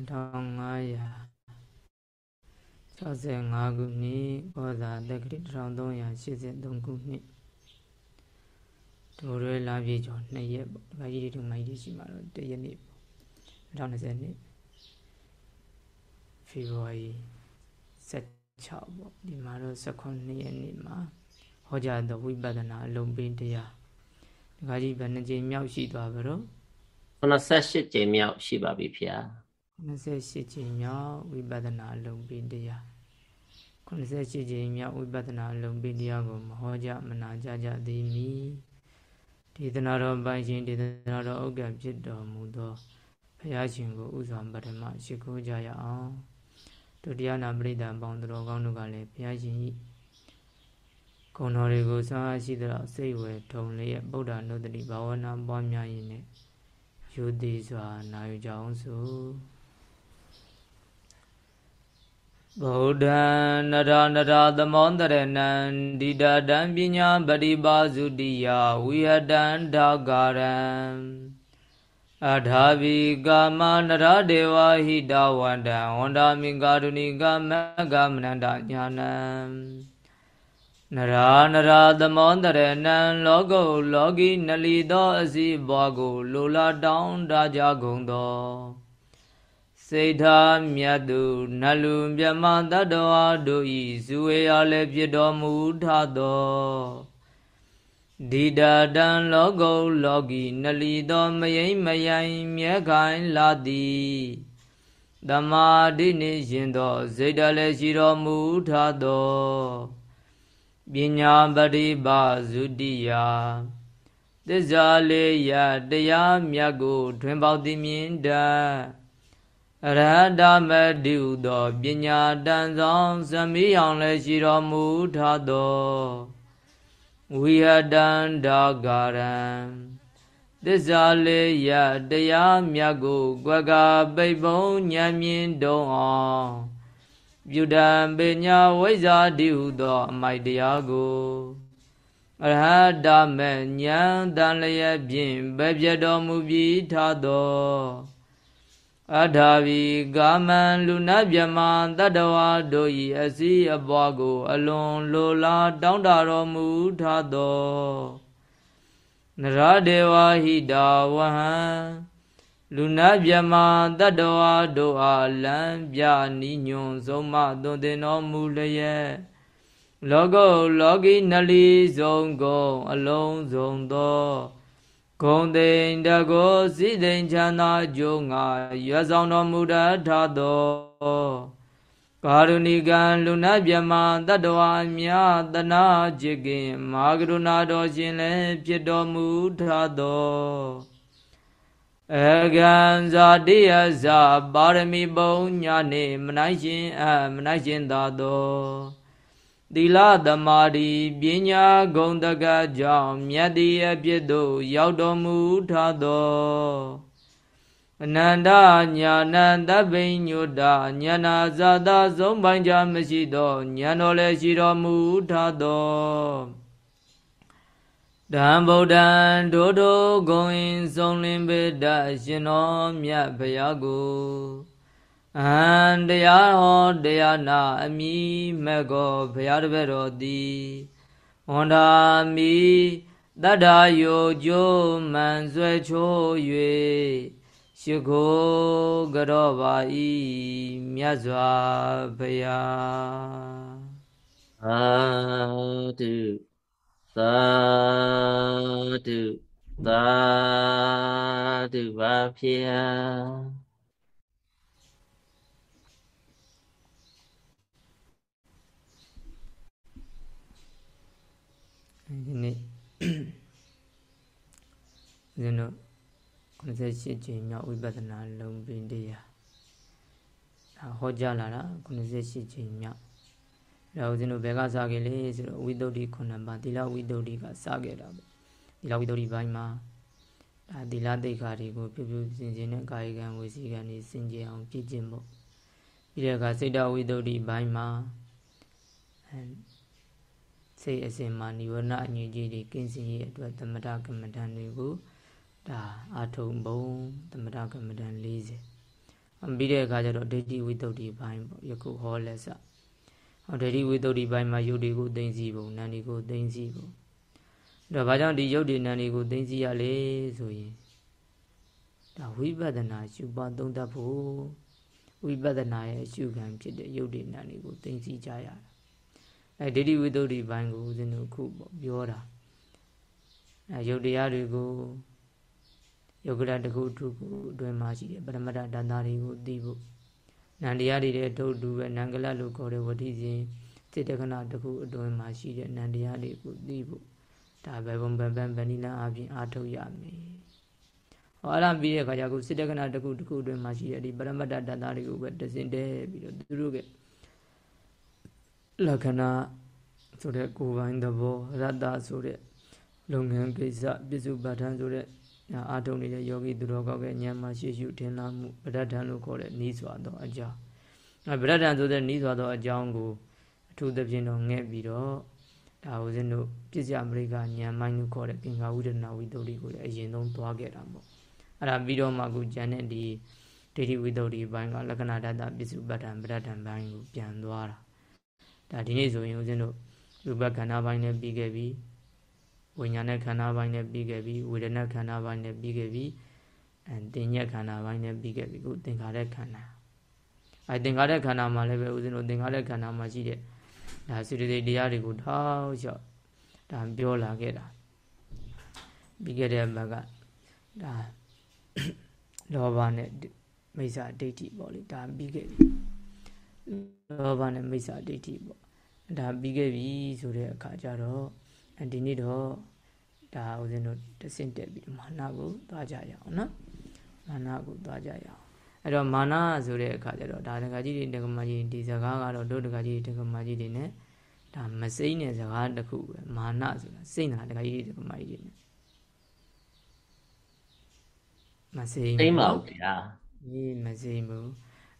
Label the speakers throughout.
Speaker 1: 2565ခုနှစ်ဘောဇာတက္ကရာ1383ခုနှစ်ဒိုရဲလာပြေကျော်2ရက်ပေါ့ဒီမှာကြီးတွေမိုင်းကြီးရှိမှာတော့1ရက်နေ့ပေါ့2020နှစ်ဖေဖော်ဝါရီ16ပေါ့ဒီမှာတော့19ရက်နေ့မှာဟောကြားသောဝိပဿနာအလုံးပင်တရားဒီကကြီးဘယ်နှကြိမ်မြောက်ရှိသွားပါတော့
Speaker 2: 98ကြိမ်မြောက်ရှိပါပြီဖေ။
Speaker 1: 98ကြိမ်မြောက်ဝိပဿနာအလုံးပင်တရား98ကြိမ်မြောက်ဝိပဿနာအလုံးပင်တရားကိုမဟောကြားမနာကြကြသည်မီဒေသနာတော်ပိုင်ရှင်ဒေသနာတော်ဥက္ကဖြစ်တော်မူသောဘုရားရှင်ကိုဥစွာပထမရှိခိုးကြရအောင်ဒုတိယနာပရိသတ်ပေါင်းတော်ကောင်းတို့ကလည်းဘုရားရှင်၏ဂုဏ်တော်တွေကိုစားအားရှိသောစိတ်ဝယ်ထုံလျက်ဗုဒ္ဓနုတ္တိဘာဝနာပွားများရင်းနဲ့ယူသည်စွာနာယူကြအောင်ဆို ဗုဒ္ဓံနရနရသမောတရဏံဒိဋ္ဌတံပညာပရိပါစုတိယဝိဟတံဒါဂရံအထာဘိကာမနရဒေဝဟိတဝန္တံဝန္တာမိကာရုဏိကမကမနန္တညာနံနရာနရာသမောတရဏံလောကုလောကီနလီသောအစီဘွားကိုလိုလားတောင်းတကြကုန်သော စိတ်ထားမြတ်သူနလူမြမတတ္တဝါတို့ဤဇူဝေရလည်းဖြစ်တော်မူထသောဒီတတံလောကုလောကီနလီသောမယိမ့်မယိုင်မြဲခိုင်လာသည်သမာဓိနှင့်ရှင်သောစိတ်တလည်းရှိတော်မူထသောပညာပရိပါဇုတိယသစ္စာလေးရတရားမြတ်ကို ထွင်ပေါသိမြင်တတ် အရဟတမတိဟုသောပညာတန်ဆောင်သမိအောင်လည်းရှိတော်မူထသောဝိဟတန္တာဂရံသစ္စာလေးရတရားမြတ်ကိုကွက်ကပိတ်ပုံဉာဏ်မြင်တုံအောင်ပြုတံပညာဝိဇ္ဇာတိဟုသောအမိုက်တရားကိုအရဟတမေဉာဏ်တန်လျက်ဖြင့်ပဲပြတော်မူပြီးထသော အထာဝီကာမံလူနာမြမတတ္တဝါတို့၏အစည်းအပွားကို အလွန်လိုလားတောင်းတတော်မူထသောနရဒေဝဟိတာဝဟံလူနာမြမတတ္တဝါတို့အားလံပြနိညွန်ဆုံးမသွန်သင်တော်မူလျက်လောကုလောကီနလီဆုံးကုန်အလုံးစုံသော ဂုံတိန်တကောစိတိန်ချမ်းသာကြုံငါရွတ်ဆောင်တော်မူတတ်သောကာရုဏိကံလူနာမြမတတ္တဝါမြသနာจิตကင်မာကရုဏာတော်ရှင်လည်းဖြစ်တော်မူထသောအကံဇာတိယဇာပါရမီပုံညာနေမနိုင်ရှင်အမနိုင်ရှင်သာသော သီလသမာဓိပညာဂုဏ်တကကြောင့်မြတ်တိအဖြစ်သို့ရောက်တော်မူထသောအနန္တညာဏတပိညုတညာနာဇာတာဆုံးပိုင်းကြမရှိသောညာတော်လည်းရှိတော်မူထသောတံဗုဒ္ဓံဒိုဒိုဂုံရင်ဆုံးလင်းပေတရှင်တော်မြတ်ဘုရားကိုအဟံ တရားဟောတရားနာအမိမဲ့ကောဘုရားတပည့်တော်သည်ဝန္ဒာမိတတ္ထာယိုကျိုးမှန်ဆွဲချိုး၍ရှိခိုးကြောပါဤမြတ်စွာဘုရား
Speaker 2: အာတုသာဓုသာဓုပါဖျာ
Speaker 1: ဒီနေ့ဇင်းတို့98ချိန်မြောက်ဝိပဿနာလုံးပင်တရားဟောကြားလာတာ98ချိန်မြောက်ဒါဦးဇင်းတို့ဘယ်ကစခဲ့လဲဆိုတော့ဝိသုဒ္ဓိခုနှစ်ပါးသီလဝိသုဒ္ဓိကစခဲ့တာပေါ့သီလဝိသုဒ္ဓိဘိုင်းမှာဒါသီလသိက္ခာတွေကိုပြုပြုစင်စင်နဲ့ကာယကံဝစီကံတွေစင်ကြယ်အောင်ပြည့်ကျင့်ဖို့ပြီးတဲ့အခါစိတ်တဝိသုဒ္ဓိဘိုင်းမှာ စိတ်အစဉ်မှာនិဝရဏအငြိကြီးတွေကင်းစင်ရေးအတွက်သမထကမ္မဋ္ဌာန်းတွေကိုဒါအာထုံဘုံသမထကမ္မဋ္ဌာန်း40အပပြီးတဲ့အခါကျတော့ဒိဋ္ဌိဝိတ္တုဘိုင်းပေါ့ယခုဟောလက်စဟောဒိဋ္ဌိဝိတ္တုဘိုင်းမှာယုတ်တွေကိုသိသိပုံနာမ်တွေကိုသိသိပုံဒါဘာကြောင့်ဒီယုတ်ဒီနာမ်တွေကိုသိသိရလဲဆိုရင်ဒါဝိပဿနာရှုပါသုံးသပ်ဖို့ဝိပဿနာရဲ့ရှုခံဖြစ်တဲ့ယုတ်ဒီနာမ်တွေကိုသိသိကြရတာ အဲဒိဋ္ဌိဝိတ္တုဘိုင်းကိုဦးဇင်းတို့ခုပေါ့ပြောတာအဲယုတ်တရားတွေကိုယုတ်ကရတခုထုခုအတွင်းမှာရှိတဲ့ပရမတ္တတန်တာတွေကိုသိဖို့နန္တရားတွေတဲ့ထုတ်တူပဲနံကလလို့ခေါ်တဲ့ဝတိစဉ်စေတကနာတခုအတွင်းမှာရှိတဲ့နန္တရားတွေကိုသိဖို့ဒါပဲဘုံဘန်ဘန်ဗဏိလအပြင်အာထုတ်ရမယ်ဟောအဲ့ဒါပြီးတဲ့အခါကျခုစေတကနာတခုတခုအတွင်းမှာရှိတဲ့ဒီပရမတ္တတန်တာတွေကိုပဲတစင်တဲပြီးတော့သူတို့က လက္ခဏာဆိုတဲ့ကိုယ်ပိုင်သဘောရတ္တဆိုတဲ့လုပ်ငန်းကိစ္စပြစ္စုပ္ပထံဆိုတဲ့အာထုံနေတဲ့ယောဂီသူတော်ကောက်ကဉာဏ်မှာရှေ့ရှုထင်လာမှုပဋ္ဌာန်လို့ခေါ်တဲ့ဤစွာသောအကြောင်းအဲပဋ္ဌာန်ဆိုတဲ့ဤစွာသောအကြောင်းကိုအထူးသဖြင့်တော့ငဲ့ပြီးတော့ဒါဦးဇင်းတို့ပြစ္ဆယအမေရိကဉာဏ်မိုင်းလို့ခေါ်တဲ့ပင်္ဂဝိဒနာဝိတ္တုကိုလည်းအရင်ဆုံးသွားခဲ့တာပေါ့အဲ့ဒါပြီးတော့မှအခုဉာဏ်နဲ့ဒီဒိဋ္ဌိဝိတ္တုဘိုင်းကလက္ခဏာတတပစ္စုပ္ပတ္တံပဋ္ဌာန်ဘိုင်းကိုပြန်သွားတာ ဒါဒီနေ့ဆိုရင်ဦးဇင်းတို့ရူပခန္ဓာဘိုင်းနဲ့ပြီးခဲ့ပြီဝိညာဉ်နဲ့ခန္ဓာပိုင်းနဲ့ပြီးခဲ့ပြီဝေဒနာခန္ဓာပိုင်းနဲ့ပြီးခဲ့ပြီအဲတင်ညက်ခန္ဓာပိုင်းနဲ့ပြီးခဲ့ပြီခုသင်္ခါရခန္ဓာအဲသင်္ခါရခန္ဓာမှာလည်းပဲဦးဇင်းတို့သင်္ခါရခန္ဓာမှာရှိတဲ့ဒါစိတ္တိတရားတွေကိုထောက်လျှောက်ဒါပြောလာခဲ့တာပြီးခဲ့တဲ့ဘက်ကဒါလောဘနဲ့မိစ္ဆာဒိဋ္ဌိပေါ့လေဒါပြီးခဲ့ပြီလောဘနဲ့မိစ္ဆာဒိဋ္ဌိပေါ့ ဒါပြီးခဲ့ပြီဆိုတဲ့အခါကျတော့ဒီနေ့တော့ဒါဦးဇင်းတို့တဆင့်တက်ပြီးမာနကိုသွားကြရအောင်နော်မာနကိုသွားကြရအောင်အဲ့တော့မာနဆိုတဲ့အခါကျတော့ဒါတက္ကကြီးတွေတက္ကမကြီးဒီစကားကတော့တို့တက္ကကြီးတက္ကမကြီးတွေ ਨੇ ဒါမစိမ့်တဲ့စကားတစ်ခုပဲမာနဆိုတာစိမ့်တာတက္ကကြီးတက္ကမကြီးတွေ ਨੇ မစိမ့်
Speaker 2: စိမ့်ပါဘူးဗျာ
Speaker 1: ဒီမစိမ့်ဘူး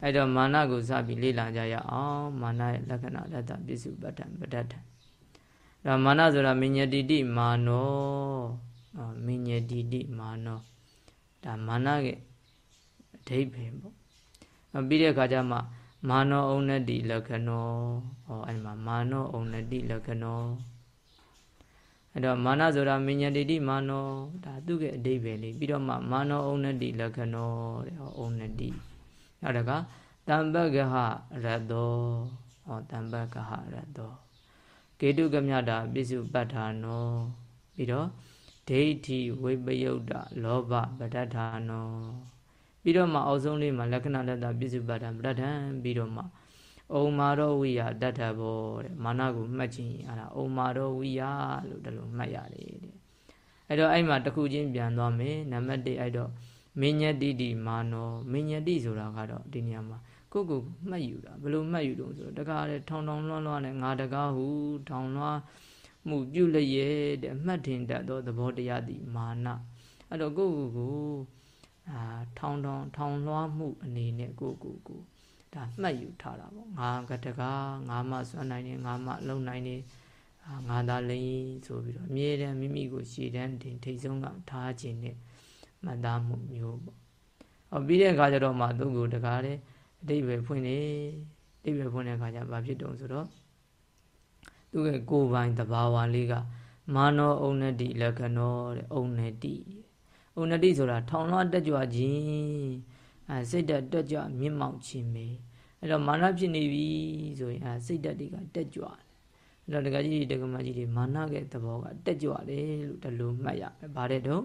Speaker 1: အဲ့တော့မာနကိုစပြီးလေ့လာကြရအောင်မာနရဲ့လက္ခဏာတတ္တပစ္စုပ္ပတ္တံပဋ္ဌာန်ဒါမာနဆိုတာမညတိတိမာနောမညတိတိမာနောဒါမာနရဲ့အဓိပ္ပာယ်ပေါ့ပြီးတဲ့အခါကျမှမာနောဩနတိလက္ခဏောဟောအဲ့မှာမာနောဩနတိလက္ခဏောအဲ့တော့မာနဆိုတာမညတိတိမာနောဒါသူ့ရဲ့အဓိပ္ပာယ်လေးပြီးတော့မှမာနောဩနတိလက္ခဏောတဲ့ဟောဩနတိ နောက်တကတံပကဟရတ္တောဟောတံပကဟရတ္တောကေတုကမြတာပိစုပဋ္ဌာနောပြီးတော့ဒိဋ္ဌိဝိပယုတ်တလောဘပဋ္ဌာနောပြီးတော့မှအောက်ဆုံးလေးမှာလက္ခဏာတတပိစုပဋ္ဌာန်ပဋ္ဌာန်ပြီးတော့မှဩမာရောဝိယတတ္ထဘောတဲ့မာနကိုမှတ်ခြင်းအဲ့ဒါဩမာရောဝိယလို့ဒါလိုမှတ်ရတယ်တဲ့အဲ့တော့အဲ့မှာတစ်ခုချင်းပြန်သွားမယ်နံပါတ်1အဲ့တော့ မညတိတိမာနောမညတိဆိုတာကတော့ဒီနေရာမှာကိုကိုမှတ်ယူတာဘယ်လိုမှတ်ယူတော့ဆိုတော့တကားတဲ့ထောင်ထောင်လွှမ်းလွှမ်းနဲ့ငါတကားဟုထောင်လွှမ်းမှုပြုလျက်တဲ့မှတ်တင်တတ်သောသဘောတရားသည်မာနအဲ့တော့ကိုကိုကိုအာထောင်ထောင်ထောင်လွှမ်းမှုအနေနဲ့ကိုကိုကိုဒါမှတ်ယူထားတာပေါ့ငါကတကားငါမှစွမ်းနိုင်တယ်ငါမှလုံနိုင်တယ်ငါသာလိမ့်ဆိုပြီးတော့အမြဲတမ်းမိမိကိုရှည်တန်းတင်ထိတ်ဆုံးကထားခြင်းနဲ့ မှတ်သားမှုမျိုးပေါ့။ဟောပြီးတဲ့အခါကျတော့မှသူ့ကိုတကားတဲ့အတိတ်ပဲဖွင့်နေအတိတ်ပဲဖွင့်တဲ့အခါကျဘာဖြစ်တုံဆိုတော့သူ့ရဲ့ကိုယ်ပိုင်တဘာဝလေးကမာနောဩနတိလက္ခဏောတဲ့ဩနတိဩနတိဆိုတာထောင်လွှားတက်ကြွခြင်းအဲစိတ်တက်တက်ကြွမြင့်မောက်ခြင်းပဲအဲ့တော့မာနဖြစ်နေပြီဆိုရင်အဲစိတ်တက်တွေကတက်ကြွတယ်အဲ့တော့တကကြီးတကမကြီးတွေမာနရဲ့သဘောကတက်ကြွတယ်လို့ဒီလိုမှတ်ရမယ်ဗါတဲ့တော့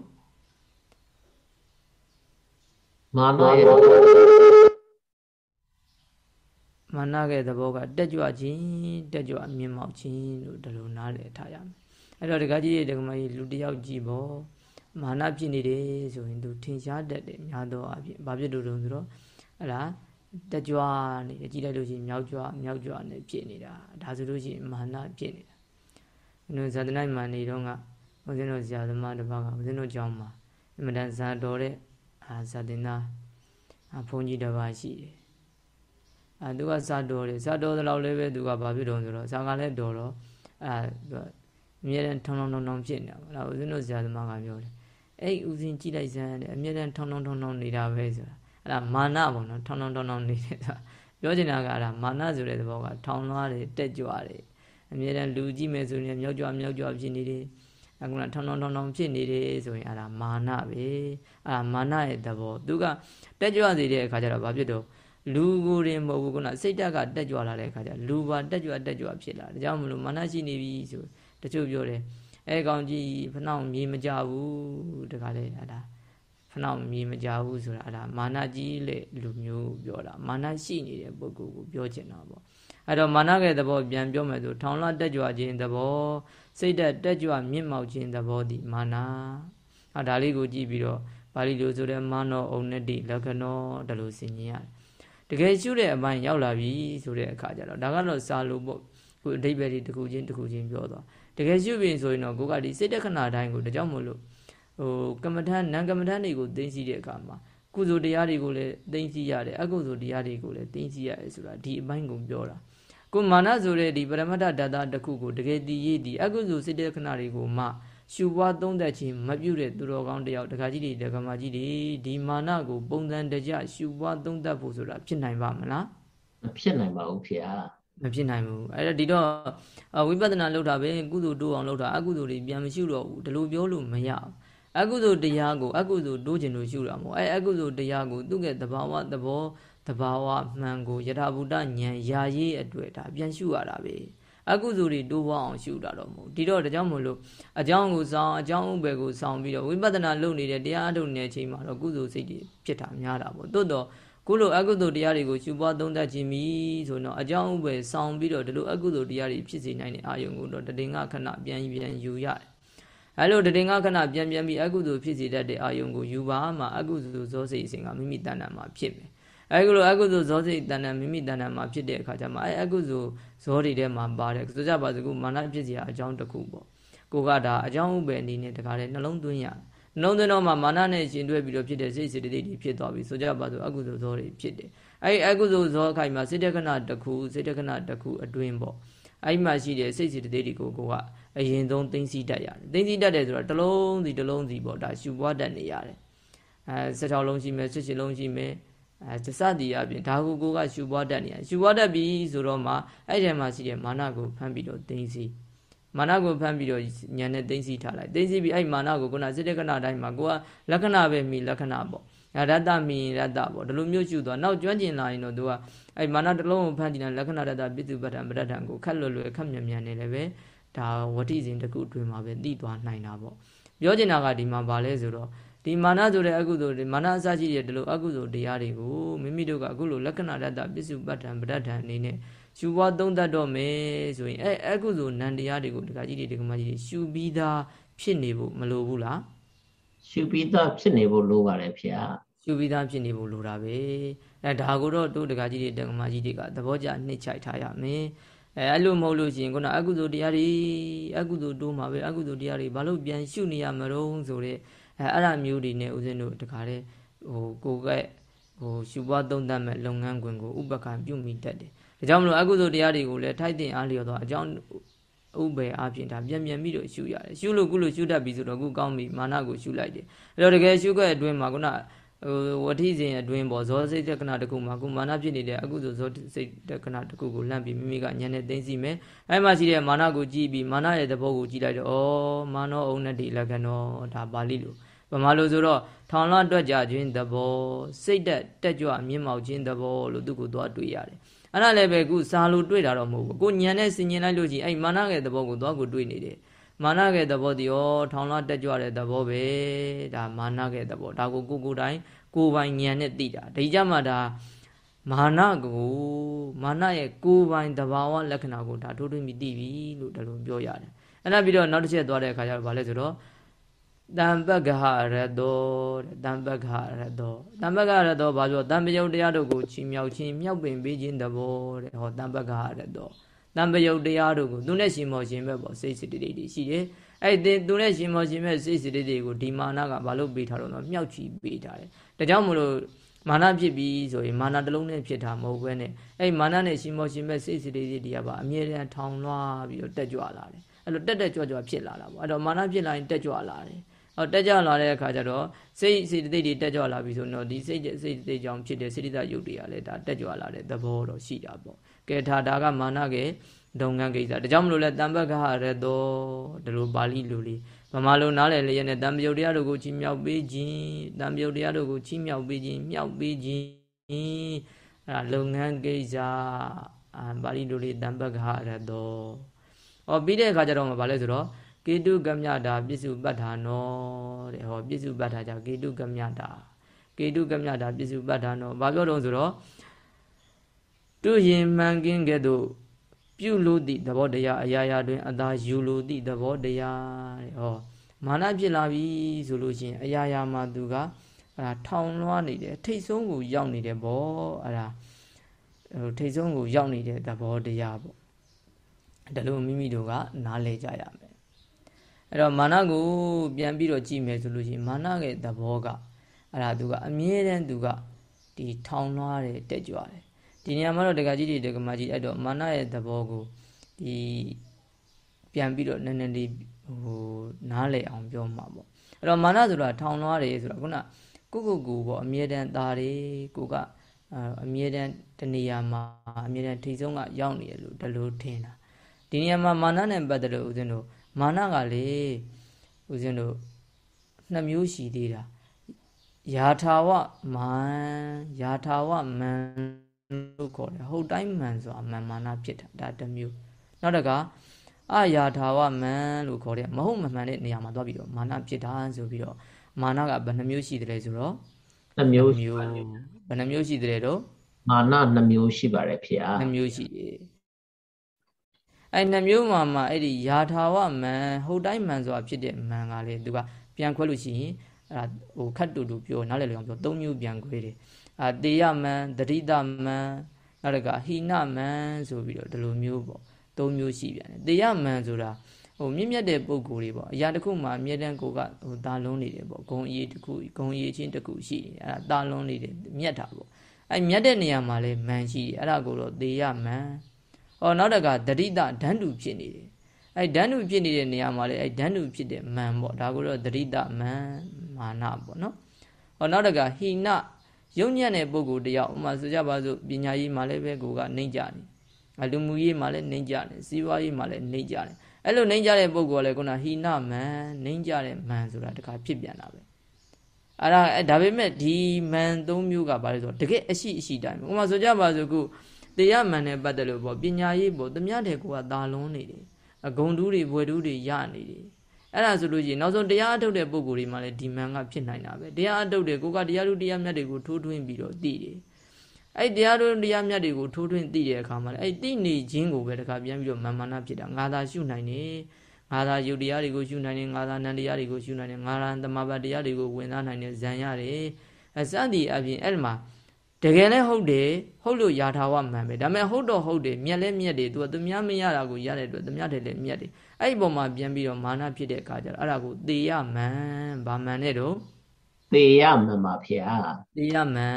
Speaker 2: မာနရဲ့
Speaker 1: မာနရဲ့သဘောကတက်ကြွခြင်းတက်ကြွမြင့်မောက်ခြင်းလို့ဒီလိုနားလည်ထားရမယ်အဲ့တော့ဒကာကြီးတွေဒကာမကြီးလူတယောက်ကြည့်ပေါ့မာနဖြစ်နေတယ်ဆိုရင်သူထင်ရှားတတ်တယ်များသောအားဖြင့်ဘာဖြစ်လို့လဲဆိုတော့အဲ့ဒါတက်ကြွနေတယ်ကြည့်လိုက်လို့ရှိရင်မြောက်ကြွမြောက်ကြွနဲ့ဖြစ်နေတာဒါဆိုလို့ရှိရင်မာနဖြစ်နေတာဘုရားဇာတနိုင်မာနေတော့ကဘုရားတို့ဇာသမားတစ်ပါးကဘုရားတို့ကြောင်းမှာအမှန်တန်ဇာတော်တဲ့ အာဇာတင်သားဘုန်းကြီးတစ်ပါးရှိတယ်အဲသူကစတော်တယ်စတော်သလောက်လည်းပဲသူကဘာဖြစ်တော့ဆိုတော့ဇာကလည်းတော်တော့အဲသူကအမြဲတမ်းထောင်းထောင်းထောင်းထောင်းဖြစ်နေတာပေါ့လားဦးဇင်းတို့ဇာသမားကပြောတယ်အဲ့ဥစဉ်ကြည့်လိုက်စမ်းတယ်အမြဲတမ်းထောင်းထောင်းထောင်းထောင်းနေတာပဲဆိုတာအဲ့ဒါမာနပေါ့နော်ထောင်ထောင်ထောင်ထောင်နေတာပြောချင်တာကအဲ့ဒါမာနဆိုတဲ့သဘောကထောင်လွှားတယ်တက်ကြွတယ်အမြဲတမ်းလူကြည့်မယ်ဆိုရင်မြောက်ကြွမြောက်ကြွဖြစ်နေတယ် အခုနထောင်ထောင်ထောင်ထောင်ဖြစ်နေတယ်ဆိုရင်အဲ့ဒါမာနပဲအဲ့ဒါမာနရဲ့သဘောသူကတက်ကြွစေတဲ့အခါကျတော့ဘာဖြစ်တော့လူကိုယ်ရင်မဟုတ်ဘူးခုနစိတ်ဓာတ်ကတက်ကြွလာတဲ့အခါကျလူပါတက်ကြွတက်ကြွဖြစ်လာဒါကြောင့်မလို့မာနရှိနေပြီဆိုတချို့ပြောတယ်အဲကောင်ကြီးဖနှောင်းမြေမကြဘူးတခါလေအဲ့ဒါဖနှောင်းမြေမကြဘူးဆိုတာအဲ့ဒါမာနကြီးလေလူမျိုးပြောတာမာနရှိနေတဲ့ပုဂ္ဂိုလ်ကိုပြောချင်တာပေါ့ အဲ့တော့မာနရဲ့သဘောပြန်ပြောမယ်ဆိုထောင်လတက်ကြွခြင်းသဘောစိတ်တက်တက်ကြွမြင့်မောက်ခြင်းသဘောဒီမာနဟာဒါလေးကိုကြည့်ပြီးတော့ပါဠိလိုဆိုတဲ့မာနောဩနတိလက္ခဏောဒါလိုဆင်ញင်ရတယ်တကယ်ရှုတဲ့အပိုင်းရောက်လာပြီဆိုတဲ့အခါကျတော့ဒါကတော့စာလို့ပေါ့ခုအဓိပ္ပာယ်ဒီတစ်ခုချင်းတစ်ခုချင်းပြောသွားတကယ်ရှုပြီဆိုရင်တော့ကိုကဒီစိတ်တခဏတိုင်းကိုဒါကြောင့်မို့လို့ဟိုကမ္မထန်နံကမ္မထန်တွေကိုသိသိတဲ့အခါမှာကုသိုလ်တရားတွေကိုလည်းသိသိရတယ်အကုသိုလ်တရားတွေကိုလည်းသိသိရတယ်ဆိုတာဒီအပိုင်းကိုပြောတာ ကိုမာနဆိုတဲ့ဒီပရမတ္ထဓာတ်တစ်ခုကိုတကယ်တည်ရည်ဒီအကုသိုလ်စိတ်တခဏတွေကိုမှရှုပွားသုံးသက်ခြင်းမပြုတဲ့သူတော်ကောင်းတယောက်တခါကြီးတွေတက္ကမကြီးတွေဒီမာနကိုပုံစံတကျရှုပွားသုံးသက်ဖို့ဆိုတာဖြစ်နိုင်ပါမလား
Speaker 2: မဖြစ်နိုင်ပါဘူးဖေဟာ
Speaker 1: မဖြစ်နိုင်ဘူးအဲ့တော့ဒီတော့ဝိပဿနာလုပ်တာပဲကုသိုလ်တိုးအောင်လုပ်တာအကုသိုလ်တွေပြန်မရှုတော့ဘူးဒီလိုပြောလို့မရဘူးအကုသိုလ်တရားကိုအကုသိုလ်တိုးခြင်းလို့ရှုတာမဟုတ်အဲ့အကုသိုလ်တရားကိုသူ့ရဲ့သဘာဝသဘော သဘာဝမှန်ကိုယထာဘုဒ္ဓဉာဏ်ယာရေးအတွက်ဒါပြန်ရှုရတာပဲအကုသိုလ်တွေတိုးပွားအောင်ရှုတာတော့မဟုတ်ဒီတော့ဒါကြောင့်မို့လို့အကြောင်းကိုစောင်းအကြောင်းဥပ္ပယ်ကိုစောင်းပြီးတော့ဝိပဿနာလုပ်နေတဲ့တရားအထုတ်နေတဲ့အချိန်မှာတော့ကုသိုလ်စိတ်တွေဖြစ်တာများတာပေါ့တိုးတော့ခုလိုအကုသိုလ်တရားတွေကိုရှုပွားသုံးသပ်ခြင်းမီဆိုတော့အကြောင်းဥပ္ပယ်ဆောင်ပြီးတော့ဒီလိုအကုသိုလ်တရားတွေဖြစ်စေနိုင်တဲ့အာယုံကိုတော့တည်ငါခဏပြန်ပြန်ယူရတယ်အဲလိုတည်ငါခဏပြန်ပြန်ပြီးအကုသိုလ်ဖြစ်စေတတ်တဲ့အာယုံကိုယူပါမှအကုသိုလ်ဇောစိတ်အစဉ်ကမိမိတဏ္ဍာမှာဖြစ်မယ် အဲလိုအကုသိုလ်ဇောစိတ်တဏ္ဍာမိမိတဏ္ဍာမှာဖြစ်တဲ့အခါကျမှအဲအကုသိုလ်ဇောတွေထဲမှာပါတယ်ဆိုကြပါစို့ခုမာနဖြစ်စရာအကြောင်းတစ်ခုပေါ့ကိုကဒါအကြောင်းဥပ္ပယ်အနေနဲ့တခါလေနှလုံးသွင်းရတယ်နှလုံးသွင်းတော့မှမာနနဲ့ရှင်တွဲပြီးတော့ဖြစ်တဲ့စိတ်စေတသိက်တွေဖြစ်သွားပြီဆိုကြပါစို့အကုသိုလ်ဇောတွေဖြစ်တယ်အဲဒီအကုသိုလ်ဇောအခိုင်မှာစိတ်တက္ကနာတစ်ခုစိတ်တက္ကနာတစ်ခုအတွင်းပေါ့အဲဒီမှာရှိတဲ့စိတ်စေတသိက်တွေကိုကိုကအရင်ဆုံးသိသိတတ်ရတယ်သိသိတတ်တယ်ဆိုတော့တစ်လုံးစီတစ်လုံးစီပေါ့ဒါရှုပွားတတ်နေရတယ်အဲစက်ထောက်လုံးရှိမယ်ဆွချင်လုံးရှိမယ် အဲသစတိအပြင်ဒါကိုကိုကရှုပွားတတ်နေရရှုပွားတတ်ပြီဆိုတော့မှအဲ့ဒီမှာရှိတဲ့မာနကိုဖမ်းပြီးတော့သိသိမာနကိုဖမ်းပြီးတော့ညံနဲ့သိသိထားလိုက်သိသိပြီးအဲ့မာနကိုခုနစိတ္တကနာတိုင်းမှာကိုကလက္ခဏာပဲမိလက္ခဏာပေါ့ရတ္တမိရတ္တပေါ့ဒီလိုမျိုးရှုသွားနောက်ကျွမ်းကျင်လာရင်တော့သူကအဲ့မာနတစ်လုံးကိုဖမ်းကြည့်တဲ့လက္ခဏာရတ္တပိစုပဋ္ဌာန်ပဋ္ဌာန်ကိုခက်လွယ်လွယ်ခက်မြန်မြန်နေလည်းပဲဒါဝတိစဉ်တစ်ခုအတွင်းမှာပဲသိသွားနိုင်တာပေါ့ပြောချင်တာကဒီမှာဗာလဲဆိုတော့ ဒီမာနဆိုတဲ့အကုသိုလ်တွေမာနအစရှိတဲ့ဒီလိုအကုသိုလ်တရားတွေကိုမိမိတို့ကအခုလိုလက္ခဏာရတ္တပိစုပဋ္ဌာန်ပဋ္ဌာန်အနေနဲ့ရှုပွားသုံးတတ်တော့မယ်ဆိုရင်အဲအကုသိုလ်နံတရားတွေကိုဒကာကြီးတွေဒကာမကြီးတွေရှုပြီးသားဖြစ်နေဖို့မလိုဘူးလား
Speaker 2: ရှုပြီးသားဖြစ်နေဖို့လိုပါတယ်ဖေဟာ
Speaker 1: ရှုပြီးသားဖြစ်နေဖို့လိုတာပဲအဲဒါကိုတော့တို့ဒကာကြီးတွေဒကာမကြီးတွေကသဘောကျနှစ်ချိုက်ထားရမယ်အဲအဲ့လိုမဟုတ်လို့ရှိရင်ခုနအကုသိုလ်တရားတွေအကုသိုလ်တိုးမှာပဲအကုသိုလ်တရားတွေဘာလို့ပြန်ရှုနေရမလို့ဆိုတဲ့ အဲအဲ့ဒါမျိုးတွေနဲ့ဦးဇင်းတို့တခါတည်းဟိုကိုကဲဟိုရှုပွားသုံးသပ်မဲ့လုပ်ငန်းခွင်ကိုဥပကံပြုမိတတ်တယ်ဒါကြောင့်မလို့အကုသိုလ်တရားတွေကိုလည်းထိုက်တင်အားလျော်သောအကြောင်းဥပ္ပေအပြင်ဒါပြန်ပြန်ပြီးတော့ရှုရတယ်ရှုလို့ကုလို့ရှုတတ်ပြီဆိုတော့ခုကောင်းပြီမာနကိုရှုလိုက်တယ်အဲ့တော့တကယ်ရှုခဲ့အတွင်းမှာခုနဟိုဝဋ္ဌိစဉ်အတွင်းပေါ့ဇောစိတ်တက္ကနာတခုမှာကုမာနဖြစ်နေတဲ့အကုသိုလ်ဇောစိတ်တက္ကနာတခုကိုလှမ်းပြီးမိမိကညံနဲ့သိသိမယ်အဲ့မှာရှိတဲ့မာနကိုကြည့်ပြီးမာနရဲ့သဘောကိုကြည့်လိုက်တော့ဩမာနောဩနတိလက္ခဏောဒါပါဠိလို ဗမာလိုဆိုတော့ထောင်လွှတ်တွက်ကြခြင်းသဘောစိတ်တက်တက်ကြွမြင့်မောက်ခြင်းသဘောလို့သူကသွားတွေ့ရတယ်အဲ့ဒါလည်းပဲခုစာလိုတွေ့တာတော့မဟုတ်ဘူးကိုညံနဲ့ဆင်ញင်လိုက်လို့ရှိရင်အဲ့မာနရဲ့သဘောကိုသွားကိုတွေ့နေတယ်မာနရဲ့သဘောတရောထောင်လွှတ်တက်ကြွတဲ့သဘောပဲဒါမာနရဲ့သဘောဒါကိုကိုကိုတိုင်းကိုပိုင်ညံနဲ့သိတာဒီကြမှာဒါမာနကိုမာနရဲ့ကိုယ်ပိုင်သဘာဝလက္ခဏာကိုဒါထိုးထွင်းပြီးသိပြီလို့ဒါလိုပြောရတယ်အဲ့ဒါပြီးတော့နောက်တစ်ချက်သွားတဲ့အခါကျတော့ဗာလဲဆိုတော့ တံပကဟရတောတံပကဟရတောတံပကဟရတောဘာပြောတံပယုတ်တရားတို့ကိုချီမြောက်ခြင်းမြောက်ပင်ပေးခြင်းတဘောတဲ့ဟောတံပကဟရတောတံပယုတ်တရားတို့ကိုသူနဲ့ရှင်မောရှင်ပဲပေါ့စိတ်စိတ္တိတွေရှိတယ်အဲ့ဒီသူနဲ့ရှင်မောရှင်ပဲစိတ်စိတ္တိတွေကိုဒီမာနကဘာလို့ပေးထားတော့မြောက်ချီပေးထားတယ်ဒါကြောင့်မလို့မာနဖြစ်ပြီးဆိုရင်မာနတစ်လုံးနဲ့ဖြစ်တာမဟုတ်ဘဲနဲ့အဲ့မာနနဲ့ရှင်မောရှင်ပဲစိတ်စိတ္တိတွေကပါအမြဲတမ်းထောင်လွှားပြီးတော့တက်ကြွလာတယ်အဲ့လိုတက်တက်ကြွကြွဖြစ်လာတာပေါ့အဲ့တော့မာနဖြစ်လာရင်တက်ကြွလာတယ် ဟောတက်ကြွလာတဲ့အခါကျတော့စိတ်စိတ်တိတ်တွေတက်ကြွလာပြီဆိုတော့ဒီစိတ်စိတ်တိတ်ကြောင့်ဖြစ်တဲ့စိတ္တယုတ်တွေကလည်းဒါတက်ကြွလာတဲ့သဘောတော့ရှိတာပေါ့ကဲဒါဒါကမာနကေဒုံငန်းကိစ္စဒါကြောင့်မလို့လဲတံပကဟရတောဒီလိုပါဠိလိုလေးဗမာလိုနားလည်လျက်နဲ့တံပယုတ်တရားတို့ကိုချီးမြှောက်ပေးခြင်းတံပယုတ်တရားတို့ကိုချီးမြှောက်ပေးခြင်းမြှောက်ပေးခြင်းအဲ့ဒါလုပ်ငန်းကိစ္စအာပါဠိလိုလေးတံပကဟရတောဟောပြီးတဲ့အခါကျတော့မဘာလဲဆိုတော့ ကေတုကမြတာပစ္စုပ္ပတ္ထာနောတဲ့ဟောပစ္စုပ္ပတ္ထာကြောင့်ကေတုကမြတာကေတုကမြတာပစ္စုပ္ပတ္ထာနောဘာပြောတော့ဆိုတော့သူရင်မှန်ကင်းကဲ့သို့ပြုလို့သည့်သဘောတရားအရာရာတွင်အသာယူလို့သည့်သဘောတရားတဲ့ဟောမာနဖြစ်လာပြီဆိုလို့ရှိရင်အရာရာမှာသူကအဲ့ဒါထောင်လွှားနေတယ်ထိတ်ဆုံးကိုရောက်နေတယ်ဗောအဲ့ဒါဟိုထိတ်ဆုံးကိုရောက်နေတဲ့သဘောတရားပေါ့ဒါလို့မိမိတို့ကနားလဲကြရမယ် အဲ့တော့မာနကိုပြန်ပြီးတော့ကြည့်မယ်ဆိုလို့ရှိရင်မာနရဲ့သဘောကအဲ့ဒါသူကအမြဲတမ်းသူကဒီထောင်လွှားတယ်တက်ကြွတယ်ဒီနေရာမှာတော့ဒကာကြီးတွေဒကာမကြီးအဲ့တော့မာနရဲ့သဘောကိုဒီပြန်ပြီးတော့နည်းနည်းလေးဟိုနားလည်အောင်ပြောမှာပေါ့အဲ့တော့မာနဆိုတာထောင်လွှားတယ်ဆိုတာခုနကိုကိုကိုပေါ့အမြဲတမ်းသားတယ်ကိုကအမြဲတမ်းတနေရာမှာအမြဲတမ်းထိဆုံးကရောက်နေရလို့ဒါလို့ထင်တာဒီနေရာမှာမာနနဲ့ပတ်သက်လို့ဦးဇင်းတို့ မာနကလေဦးဇင်းတို့နှစ်မျိုးရှိသေးတာယာထာဝမန်ယာထာဝမန်လို့ခေါ်တယ်ဟုတ်တိုင်းမန်ဆိုတာမန်မာနဖြစ်တာဒါတစ်မျိုးနောက်တကအယာထာဝမန်လို့ခေါ်တယ်မဟုတ်မမှန်တဲ့နေရာမှာသွားပြီးတော့မာနဖြစ်တာဆိုပြီးတော့မာနကဘယ်နှမျိုးရှိတယ်လဲဆိုတော့
Speaker 2: နှမျိုး
Speaker 1: မျိုးဘယ်နှမျိုးရှိတယ်တော့
Speaker 2: မာနနှမျိုးရှိပါတယ်ဖေဟာ
Speaker 1: နှမျိုးရှိတယ် အဲ့နှမျိုးမှာမှအဲ့ဒီယာထာဝမန်ဟုတ်တိုင်းမန်ဆိုတာဖြစ်တဲ့မန်ကလေသူကပြန်ခွဲလို့ရှိရင်အဲ့ဒါဟိုခတ်တူတူပြောနားလည်လျအောင်ပြော၃မျိုးပြန်ခွဲတယ်အာတေယမန်တတိတမန်နောက်တကဟိနမန်ဆိုပြီးတော့ဒီလိုမျိုးပေါ့၃မျိုးရှိပြန်တယ်တေယမန်ဆိုတာဟိုမြင့်မြတ်တဲ့ပုံကိုယ်တွေပေါ့အရာတစ်ခုမှအမြဲတမ်းကိုကဟိုတာလုံးနေတယ်ပေါ့ဂုံအရေးတစ်ခုဂုံအရေးချင်းတစ်ခုရှိတယ်အဲ့ဒါတာလုံးနေတယ်မြတ်တာပေါ့အဲ့မြတ်တဲ့နေရာမှာလဲမန်ရှိတယ်အဲ့ဒါကိုတော့တေယမန် ဟောနောက်တကဒတိတဒန်းတူဖြစ်နေတယ်အဲ့ဒန်းတူဖြစ်နေတဲ့နေရာမှာလဲအဲ့ဒန်းတူဖြစ်တဲ့မန်ပေါ့ဒါကိုတော့ဒတိတမန်မာနပေါ့နော်ဟောနောက်တကဟိနယုံညံ့တဲ့ပုဂ္ဂိုလ်တယောက်ဥမာဆိုကြပါစို့ပညာရေးမှာလည်းပဲကိုကနှိမ့်ကြတယ်အလူမှုရေးမှာလည်းနှိမ့်ကြတယ်စီးပွားရေးမှာလည်းနှိမ့်ကြတယ်အဲ့လိုနှိမ့်ကြတဲ့ပုဂ္ဂိုလ်ကလည်းခုနဟိနမန်နှိမ့်ကြတဲ့မန်ဆိုတာတခါဖြစ်ပြန်တာပဲအဲ့ဒါဒါပေမဲ့ဒီမန်သုံးမျိုးကဘာလဲဆိုတော့တကယ်အရှိအရှိတိုင်းဥမာဆိုကြပါစို့ခု တရားမန်နဲ့ပတ်သက်လို့ပေါ့ပညာရေးပေါ့တမရတဲ့ကိုကသာလွန်နေတယ်အဂုံတူးတွေဘွယ်တူးတွေရနေတယ်အဲ့ဒါဆိုလို့ရှိရင်နောက်ဆုံးတရားအထုတ်တဲ့ပုံကိုယ်တွေမှာလည်းဒီမန်ကဖြစ်နိုင်တာပဲတရားအထုတ်တယ်ကိုကတရားတို့တရားမြတ်တွေကိုထိုးထွင်းပြီးတော့သိတယ်အဲ့တရားတို့တရားမြတ်တွေကိုထိုးထွင်းသိတဲ့အခါမှာလည်းအဲ့သိနေခြင်းကိုပဲတခါပြန်ပြီးတော့မာမနာဖြစ်တာငါသာရှုနိုင်တယ်ငါသာယုတ်တရားတွေကိုရှုနိုင်တယ်ငါသာနန္တရားတွေကိုရှုနိုင်တယ်ငါသာသမဘာတရားတွေကိုဝင်စားနိုင်တယ်ဇံရတယ်အစသည်အပြင်အဲ့ဒီမှာ တကယ်လည်းဟုတ်တယ်ဟုတ်လို့ယာထာဝမှန်ပဲဒါပေမဲ့ဟုတ်တော့ဟုတ်တယ်မြက်လည်းမြက်တယ်သူကသူများမရတာကိုရတဲ့အတွက်သူများတယ်လည်းမြက်တယ်အဲ့ဒီပုံမှာပြန်ပြီးတော့မာနဖြစ်တဲ့အခါကျတော့အဲ့ဒါကိုသေရမှန်ဗာမှန်နဲ့တော့
Speaker 2: သေရမှန်ပါဗျာ
Speaker 1: သေရမှန်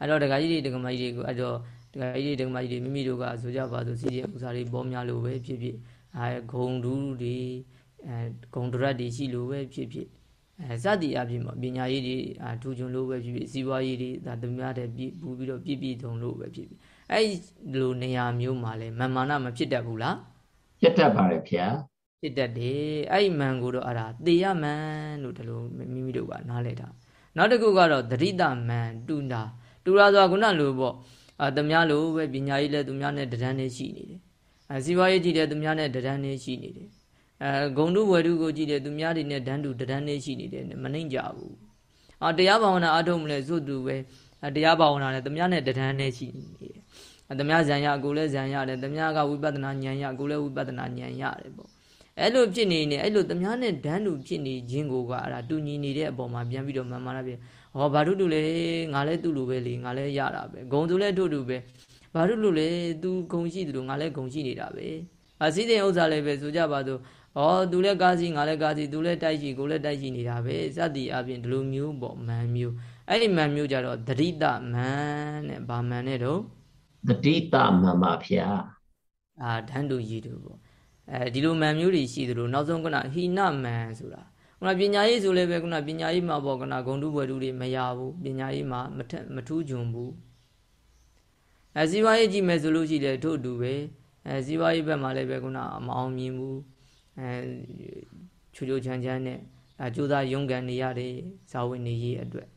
Speaker 1: အဲ့တော့ဒကာကြီးတွေဒကာမကြီးတွေကိုအဲ့တော့ဒကာကြီးတွေဒကာမကြီးတွေမိမိတို့ကဆိုကြပါဆိုစီရဲ့ဥစားတွေပေါ်များလို့ပဲဖြစ်ဖြစ်အဲဂုံဒူးတွေအဲဂုံဒရက်တွေရှိလို့ပဲဖြစ်ဖြစ် အဲစသည်အပြင်ပေါ့ပညာရေးတွေအထူးချွန်လို့ပဲဖြစ်ဖြစ်စီးပွားရေးတွေဒါသူများတဲ့ပြပူပြီးတော့ပြည့်ပြည့်ထုံလို့ပဲဖြစ်ဖြစ်အဲ့လိုနေရာမျိုးမှာလဲမမာနမဖြစ်တတ်ဘူးလား
Speaker 2: ဖြစ်တတ်ပါတယ်ဗျာ
Speaker 1: ဖြစ်တတ်တယ်အဲ့ဒီမန်ကိုတော့အဲ့ဒါသေရမန်လို့ဒီလိုမိမိတို့ကနားလဲတာနောက်တစ်ခုကတော့သတိတမန်တူတာတူတာဆိုတာခုနလိုပေါ့အာသူများလိုပဲပညာရေးလဲသူများနဲ့တဒန်းနေရှိနေတယ်အဲစီးပွားရေးကြည့်တယ်သူများနဲ့တဒန်းနေရှိနေတယ် အဲဂုံတို့ဝေတို့ကိုကြည့်တယ်သူများတွေနဲ့ဒန်းတူတန်းနေရှိနေတယ်မနှိမ့်ကြဘူးအော်တရားဘာဝနာအထုတ်မလဲစွတ်သူပဲတရားဘာဝနာနဲ့သူများနဲ့တန်းနေရှိနေတယ်တမယဇံရကိုလည်းဇံရတယ်တမယကဝိပဿနာဉာဏ်ရကိုလည်းဝိပဿနာဉာဏ်ရတယ်ပေါ့အဲ့လိုဖြစ်နေနေအဲ့လိုတမယနဲ့ဒန်းတူဖြစ်နေခြင်းကိုကအဲ့ဒါတူညီနေတဲ့အပေါ်မှာပြန်ပြီးတော့မှန်မှန်လားပြန်ဟောဘာတို့တူလဲငါလည်းသူ့လိုပဲလေငါလည်းရတာပဲဂုံသူလည်းတို့တူပဲဘာတို့လိုလဲ तू ဂုံရှိတယ်လို့ငါလည်းဂုံရှိနေတာပဲအစည်းတဲ့ဥစ္စာလည်းပဲဆိုကြပါစို့ ဩသူလည်းကားစီငါလည်းကားစီသူလည်းတိုက်ရှိကိုလည်းတိုက်ရှိနေတာပဲစသည်အပြင်ဒီလိုမျိုးပေါ့မန်မျိုးအဲ့ဒီမန်မျိုးကြတော့သတိတမန်နဲ့ဗာမန်နဲ့တော့
Speaker 2: တတိတမှန်ပါဗျာ
Speaker 1: အာဓာန်တူရည်တူပေါ့အဲဒီလိုမန်မျိုးတွေရှိသလိုနောက်ဆုံးကနဟိနမန်ဆိုတာခုနပညာရေးဆိုလည်းပဲခုနပညာရေးမှာပေါ့ခုနဂုံတုဘွယ်တုတွေမရဘူးပညာရေးမှာမထမထူးချွန်ဘူးအဲစီးပွားရေးကြည့်မယ်ဆိုလို့ရှိတယ်ထို့အတူပဲအဲစီးပွားရေးဘက်မှာလည်းပဲခုနမအောင်မြင်ဘူး အဲချိုးချိုးချမ်းချမ်းနဲ့အဲကြိုးစားရုန်းကန်နေရတယ်ဇာဝင်နေရေးအတွက်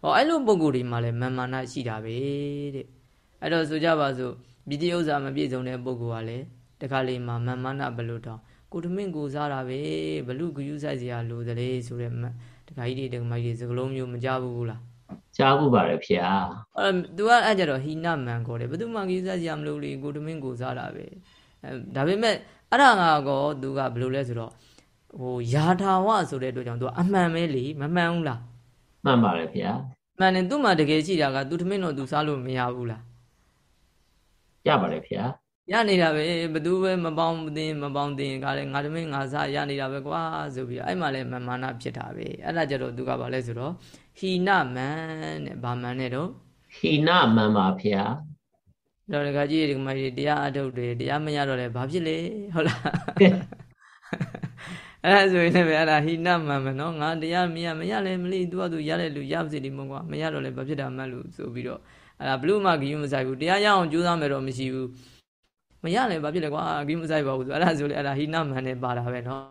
Speaker 1: ဟောအဲ့လိုပုံကိုယ်တွေမှာလည်းမာမာနရှိတာပဲတဲ့အဲ့တော့ဆိုကြပါစို့ပြည်တိဥစ္စာမပြည့်စုံတဲ့ပုံကိုယ်ကလည်းတခါလေမှာမာမာနဘလို့တောင်းကိုတမင့်ကိုစားတာပဲဘလူဂယုဆိုင်စရာလိုသလေဆိုတဲ့တခါကြီးတွေတခါမကြီးတွေစကလုံးမျိုးမကြဘူးလား
Speaker 2: ကြားဘူးပါတယ်ဖေ။
Speaker 1: အဲသူကအဲ့ကြတော့ဟိနမန်ခေါ်တယ်ဘယ်သူမှဂယုဆိုင်စရာမလိုလေကိုတမင့်ကိုစားတာပဲအဲဒါပေမဲ့ အဲ့ဒါကောသူကဘယ်လိုလဲဆိုတော့ဟိုယာထာဝဆိုတဲ့အတွက်ကြောင့်သူကအမှန်ပဲလေမမှန်ဘူးလား
Speaker 2: မှန်ပါတယ်ဖေ။
Speaker 1: မှန်တယ်သူ့မှာတကယ်ရှိတာကသူထမင်းတော့သူစားလို့မရဘူးလား
Speaker 2: ရပါတယ်ဖေ
Speaker 1: ရနေတာပဲဘသူပဲမပေါင်းမသိမပေါင်းသိကလည်းငါတမင်းငါစားရနေတာပဲကွာဆိုပြီးအဲ့မှာလည်းမမာနဖြစ်တာပဲအဲ့ဒါကြတော့သူကဘာလဲဆိုတော့ဟိနမန်တဲ့ဗာမန်နဲ့တော့
Speaker 2: ဟိနမန်ပါဗျာ
Speaker 1: တော့ဒကာကြီးဒီကမကြီးတရားအထုတ်တယ်တရားမရတော့လဲဘာဖြစ်လဲဟုတ်လားအဲ့ဒါဆိုရင်လည်းအဲ့ဒါဟိနမန်မနော်ငါတရားမရမရလဲမလိသူကသူရတဲ့လူရပါစေဒီမကွာမရတော့လဲဘာဖြစ်တာမှတ်လို့ဆိုပြီးတော့အဲ့ဒါဘလူးမဂီယူမဆိုင်ဘူးတရားရအောင်ကြိုးစားမယ်တော့မရှိဘူးမရလည်းဘာဖြစ်လဲကွာဂိမဆိုင်ပါဘူးဆိုအဲ့ဒါဆိုလေအဲ့ဒါဟိနမန်နဲ့ပါတာပဲနော်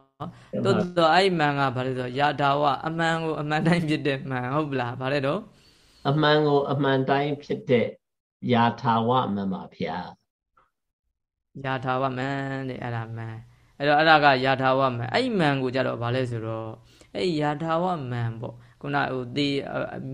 Speaker 1: တိုးတော့အဲ့မန်ကဘာလဲဆိုရာဒါဝအမှန်ကိုအမှန်တိုင်းဖြစ်တဲ့မှန်ဟုတ်ပလားဘာလဲတော့
Speaker 2: အမှန်ကိုအမှန်တိုင်းဖြစ်တဲ့ ယာထာဝမှန်ပါဗျာ
Speaker 1: ယာထာဝမှန်တဲ့အဲ့ဒါမှန်အဲ့တော့အဲ့ဒါကယာထာဝမှန်အဲ့မှန်ကိုကြတော့ဘာလဲဆိုတော့အဲ့ယာထာဝမှန်ပေါ့ခုနဟိုသေ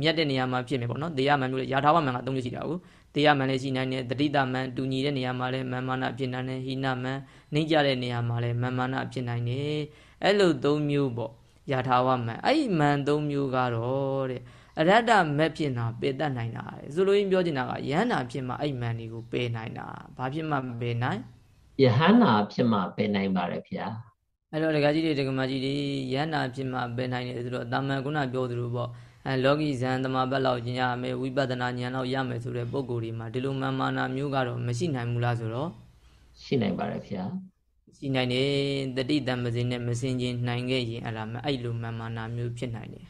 Speaker 1: မြတ်တဲ့နေရာမှာဖြစ်မယ်ပေါ့နော်သေရမှန်မျိုးလေယာထာဝမှန်ကသုံးလို့ရှိတာကိုတေယမန်လည်းရှိနိုင်တယ်တတိတမန်တူညီတဲ့နေရာမှာလည်းမန်မာနဖြစ်နိုင်တယ်ဟိနမန်နှိမ့်ကြတဲ့နေရာမှာလည်းမန်မာနဖြစ်နိုင်တယ်အဲ့လိုသုံးမျိုးပေါ့ယာထာဝမန်အဲ့ဒီမန်သုံးမျိုးကတော့တဲ့ အရတ္တမက်ဖြစ်တာပယ်တတ်နိုင်တာဆိုလိုရင်းပြောချင်တာကယဟန္တာဖြစ်မှအဲ့မန်တွေကိုပယ်နိုင်တာဘာဖြစ်မှမပယ်နိုင်
Speaker 2: ယဟန္တာဖြစ်မှပယ်နိုင်ပါတယ်ဗျာ
Speaker 1: အဲ့တော့ဒကာကြီးတွေဒကာမကြီးတွေယဟန္တာဖြစ်မှပယ်နိုင်တယ်ဆိုတော့တာမန်ကုဏပြောသလိုပေါ့အဲလောကီဇန်တမဘတ်လောက်ကျင်ရမယ်ဝိပဿနာဉာဏ်လောက်ရမယ်ဆိုတဲ့ပုံကိုယ်ဒီမှာဒီလိုမာနာမျိုးကတော့မရှိနိုင်ဘူးလားဆိုတော့
Speaker 2: ရှိနိုင်ပါတယ်ဗျာ
Speaker 1: ရှိနိုင်တယ်တတိတံပစင်းနဲ့မစင်ချင်းနိုင်ခဲ့ရင်အဲ့ဒါမအဲ့လိုမာနာမျိုးဖြစ်နိုင်တယ်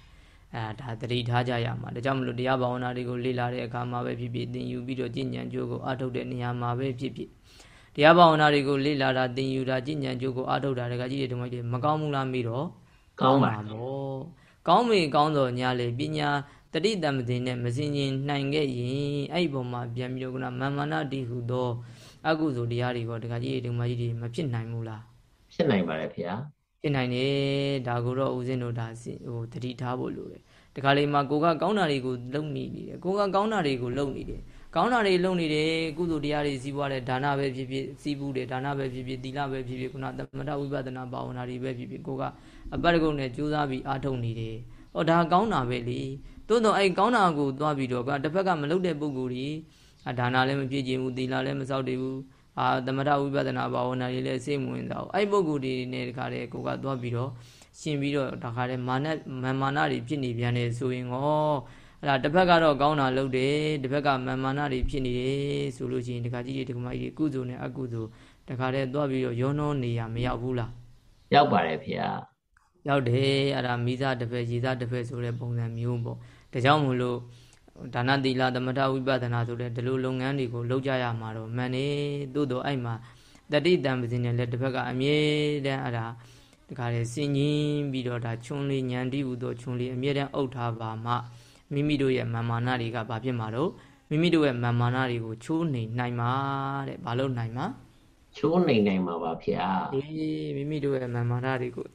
Speaker 1: အဲဒါတတိထားကြရမှာဒါကြောင့်မလို့တရားဘာဝနာတွေကိုလေ့လာတဲ့အခါမှာပဲဖြစ်ဖြစ်သင်ယူပြီးတော့ကျင့်ကြံကြိုးကိုအထုတ်တဲ့နေရာမှာပဲဖြစ်ဖြစ်တရားဘာဝနာတွေကိုလေ့လာတာသင်ယူတာကျင့်ကြံကြိုးကိုအထုတ်တာတကကြီးတွေဒီမိုက်တွေမကောင်းဘူးလားမိတော့
Speaker 2: ကောင်းပါ
Speaker 1: ဘောကောင်းမေကောင်းတော်ညာလေပညာတတိတမသိနဲ့မစင်ရင်နိုင်ခဲ့ရင်အဲ့ဒီပုံမှာပြန်ပြီးတော့ကမမနာတိဟုသောအကုသိုလ်တရားတွေကတခါကြီးဒီမကြီးတွေမဖြစ်နိုင်ဘူးလား
Speaker 2: ဖြစ်နိုင်ပါတယ်ခင်ဗျာ
Speaker 1: ဖြစ်နိုင်တယ်ဒါကိုတော့ဦးဇင်းတို့ဒါဟိုတတိထားဖို့လိုတယ်တခါလေးမှာကိုကကောင်းတာတွေကိုလုံနေနေတယ်ကိုကကောင်းတာတွေကိုလုံနေတယ်ကောင်းတာတွေလုံနေတယ်ကုသိုလ်တရားတွေစီးပွားတဲ့ဒါနပဲဖြစ်ဖြစ်စီးပူးတယ်ဒါနပဲဖြစ်ဖြစ်သီလပဲဖြစ်ဖြစ်ခုနသမထဝိပဿနာဘာဝနာတွေပဲဖြစ်ဖြစ်ကိုကအပတ်တကုတ်နဲ့ကြိုးစားပြီးအားထုတ်နေတယ်။အော်ဒါကောင်းတာပဲလေ။သို့တော့အဲ့ကောင်းတာကိုသွားပြီးတော့ကတစ်ဖက်ကမလုပ်တဲ့ပုဂ္ဂိုလ်ကြီးဒါနလည်းမပြည့်ကျင်ဘူးသီလလည်းမစောင့်တည်ဘူး အာသမထဝိပဿနာဘာဝနာတွေလည်းစိတ်ဝင်စားဘူးအဲ့ပုဂ္ဂိုလ်တွေနဲ့တခါတည်းကိုကသွားပြီးတော့ရှင်ပြီးတော့တခါတည်းမာနမာနတွေဖြစ်နေပြန်တယ်ဆိုရင်ဟောအဲ့ဒါတစ်ဖက်ကတော့ကောင်းတာလုပ်တယ်တစ်ဖက်ကမာမာနတွေဖြစ်နေတယ်ဆိုလို့ရှိရင်တခါကြီးတွေတခါမကြီးကုသိုလ်နဲ့အကုသိုလ်တခါတည်းသွားပြီးတော့ရောနှောနေရမရောက်ဘူးလား
Speaker 2: ရောက်ပါတယ်ဖေဟာ
Speaker 1: ရောက်တယ်အဲ့ဒါမိသားတစ်ဖက်ရည်သားတစ်ဖက်ဆိုတဲ့ပုံစံမျိုးပေါ့ဒါကြောင့်မို့လို့ ဒါနသီလသမထဝိပဿနာဆိုတဲ့ဒီလိုလုပ်ငန်းတွေကိုလုပ်ကြရမှာတော့မှန်နေသို့တော့အဲ့မှာတတိတံပစင်းနဲ့လည်းတစ်ဖက်ကအမြဲတမ်းအဲ့ဒါတခါလေစင်ကြီးပြီးတော့ဒါခြုံလေးညံတိဟုသောခြုံလေးအမြဲတမ်းအုပ်ထားပါမှမိမိတို့ရဲ့မာမာနတွေကဘာဖြစ်မှာတော့မိမိတို့ရဲ့မာမာနတွေကိုချိုးနှိမ်နိုင်မှာတဲ့ဘာလို့နိုင်မှာ
Speaker 2: ချိုးနှိမ်နိုင်မှာပါဗျာ
Speaker 1: အေးမိမိတို့ရဲ့မာမာနတွေကို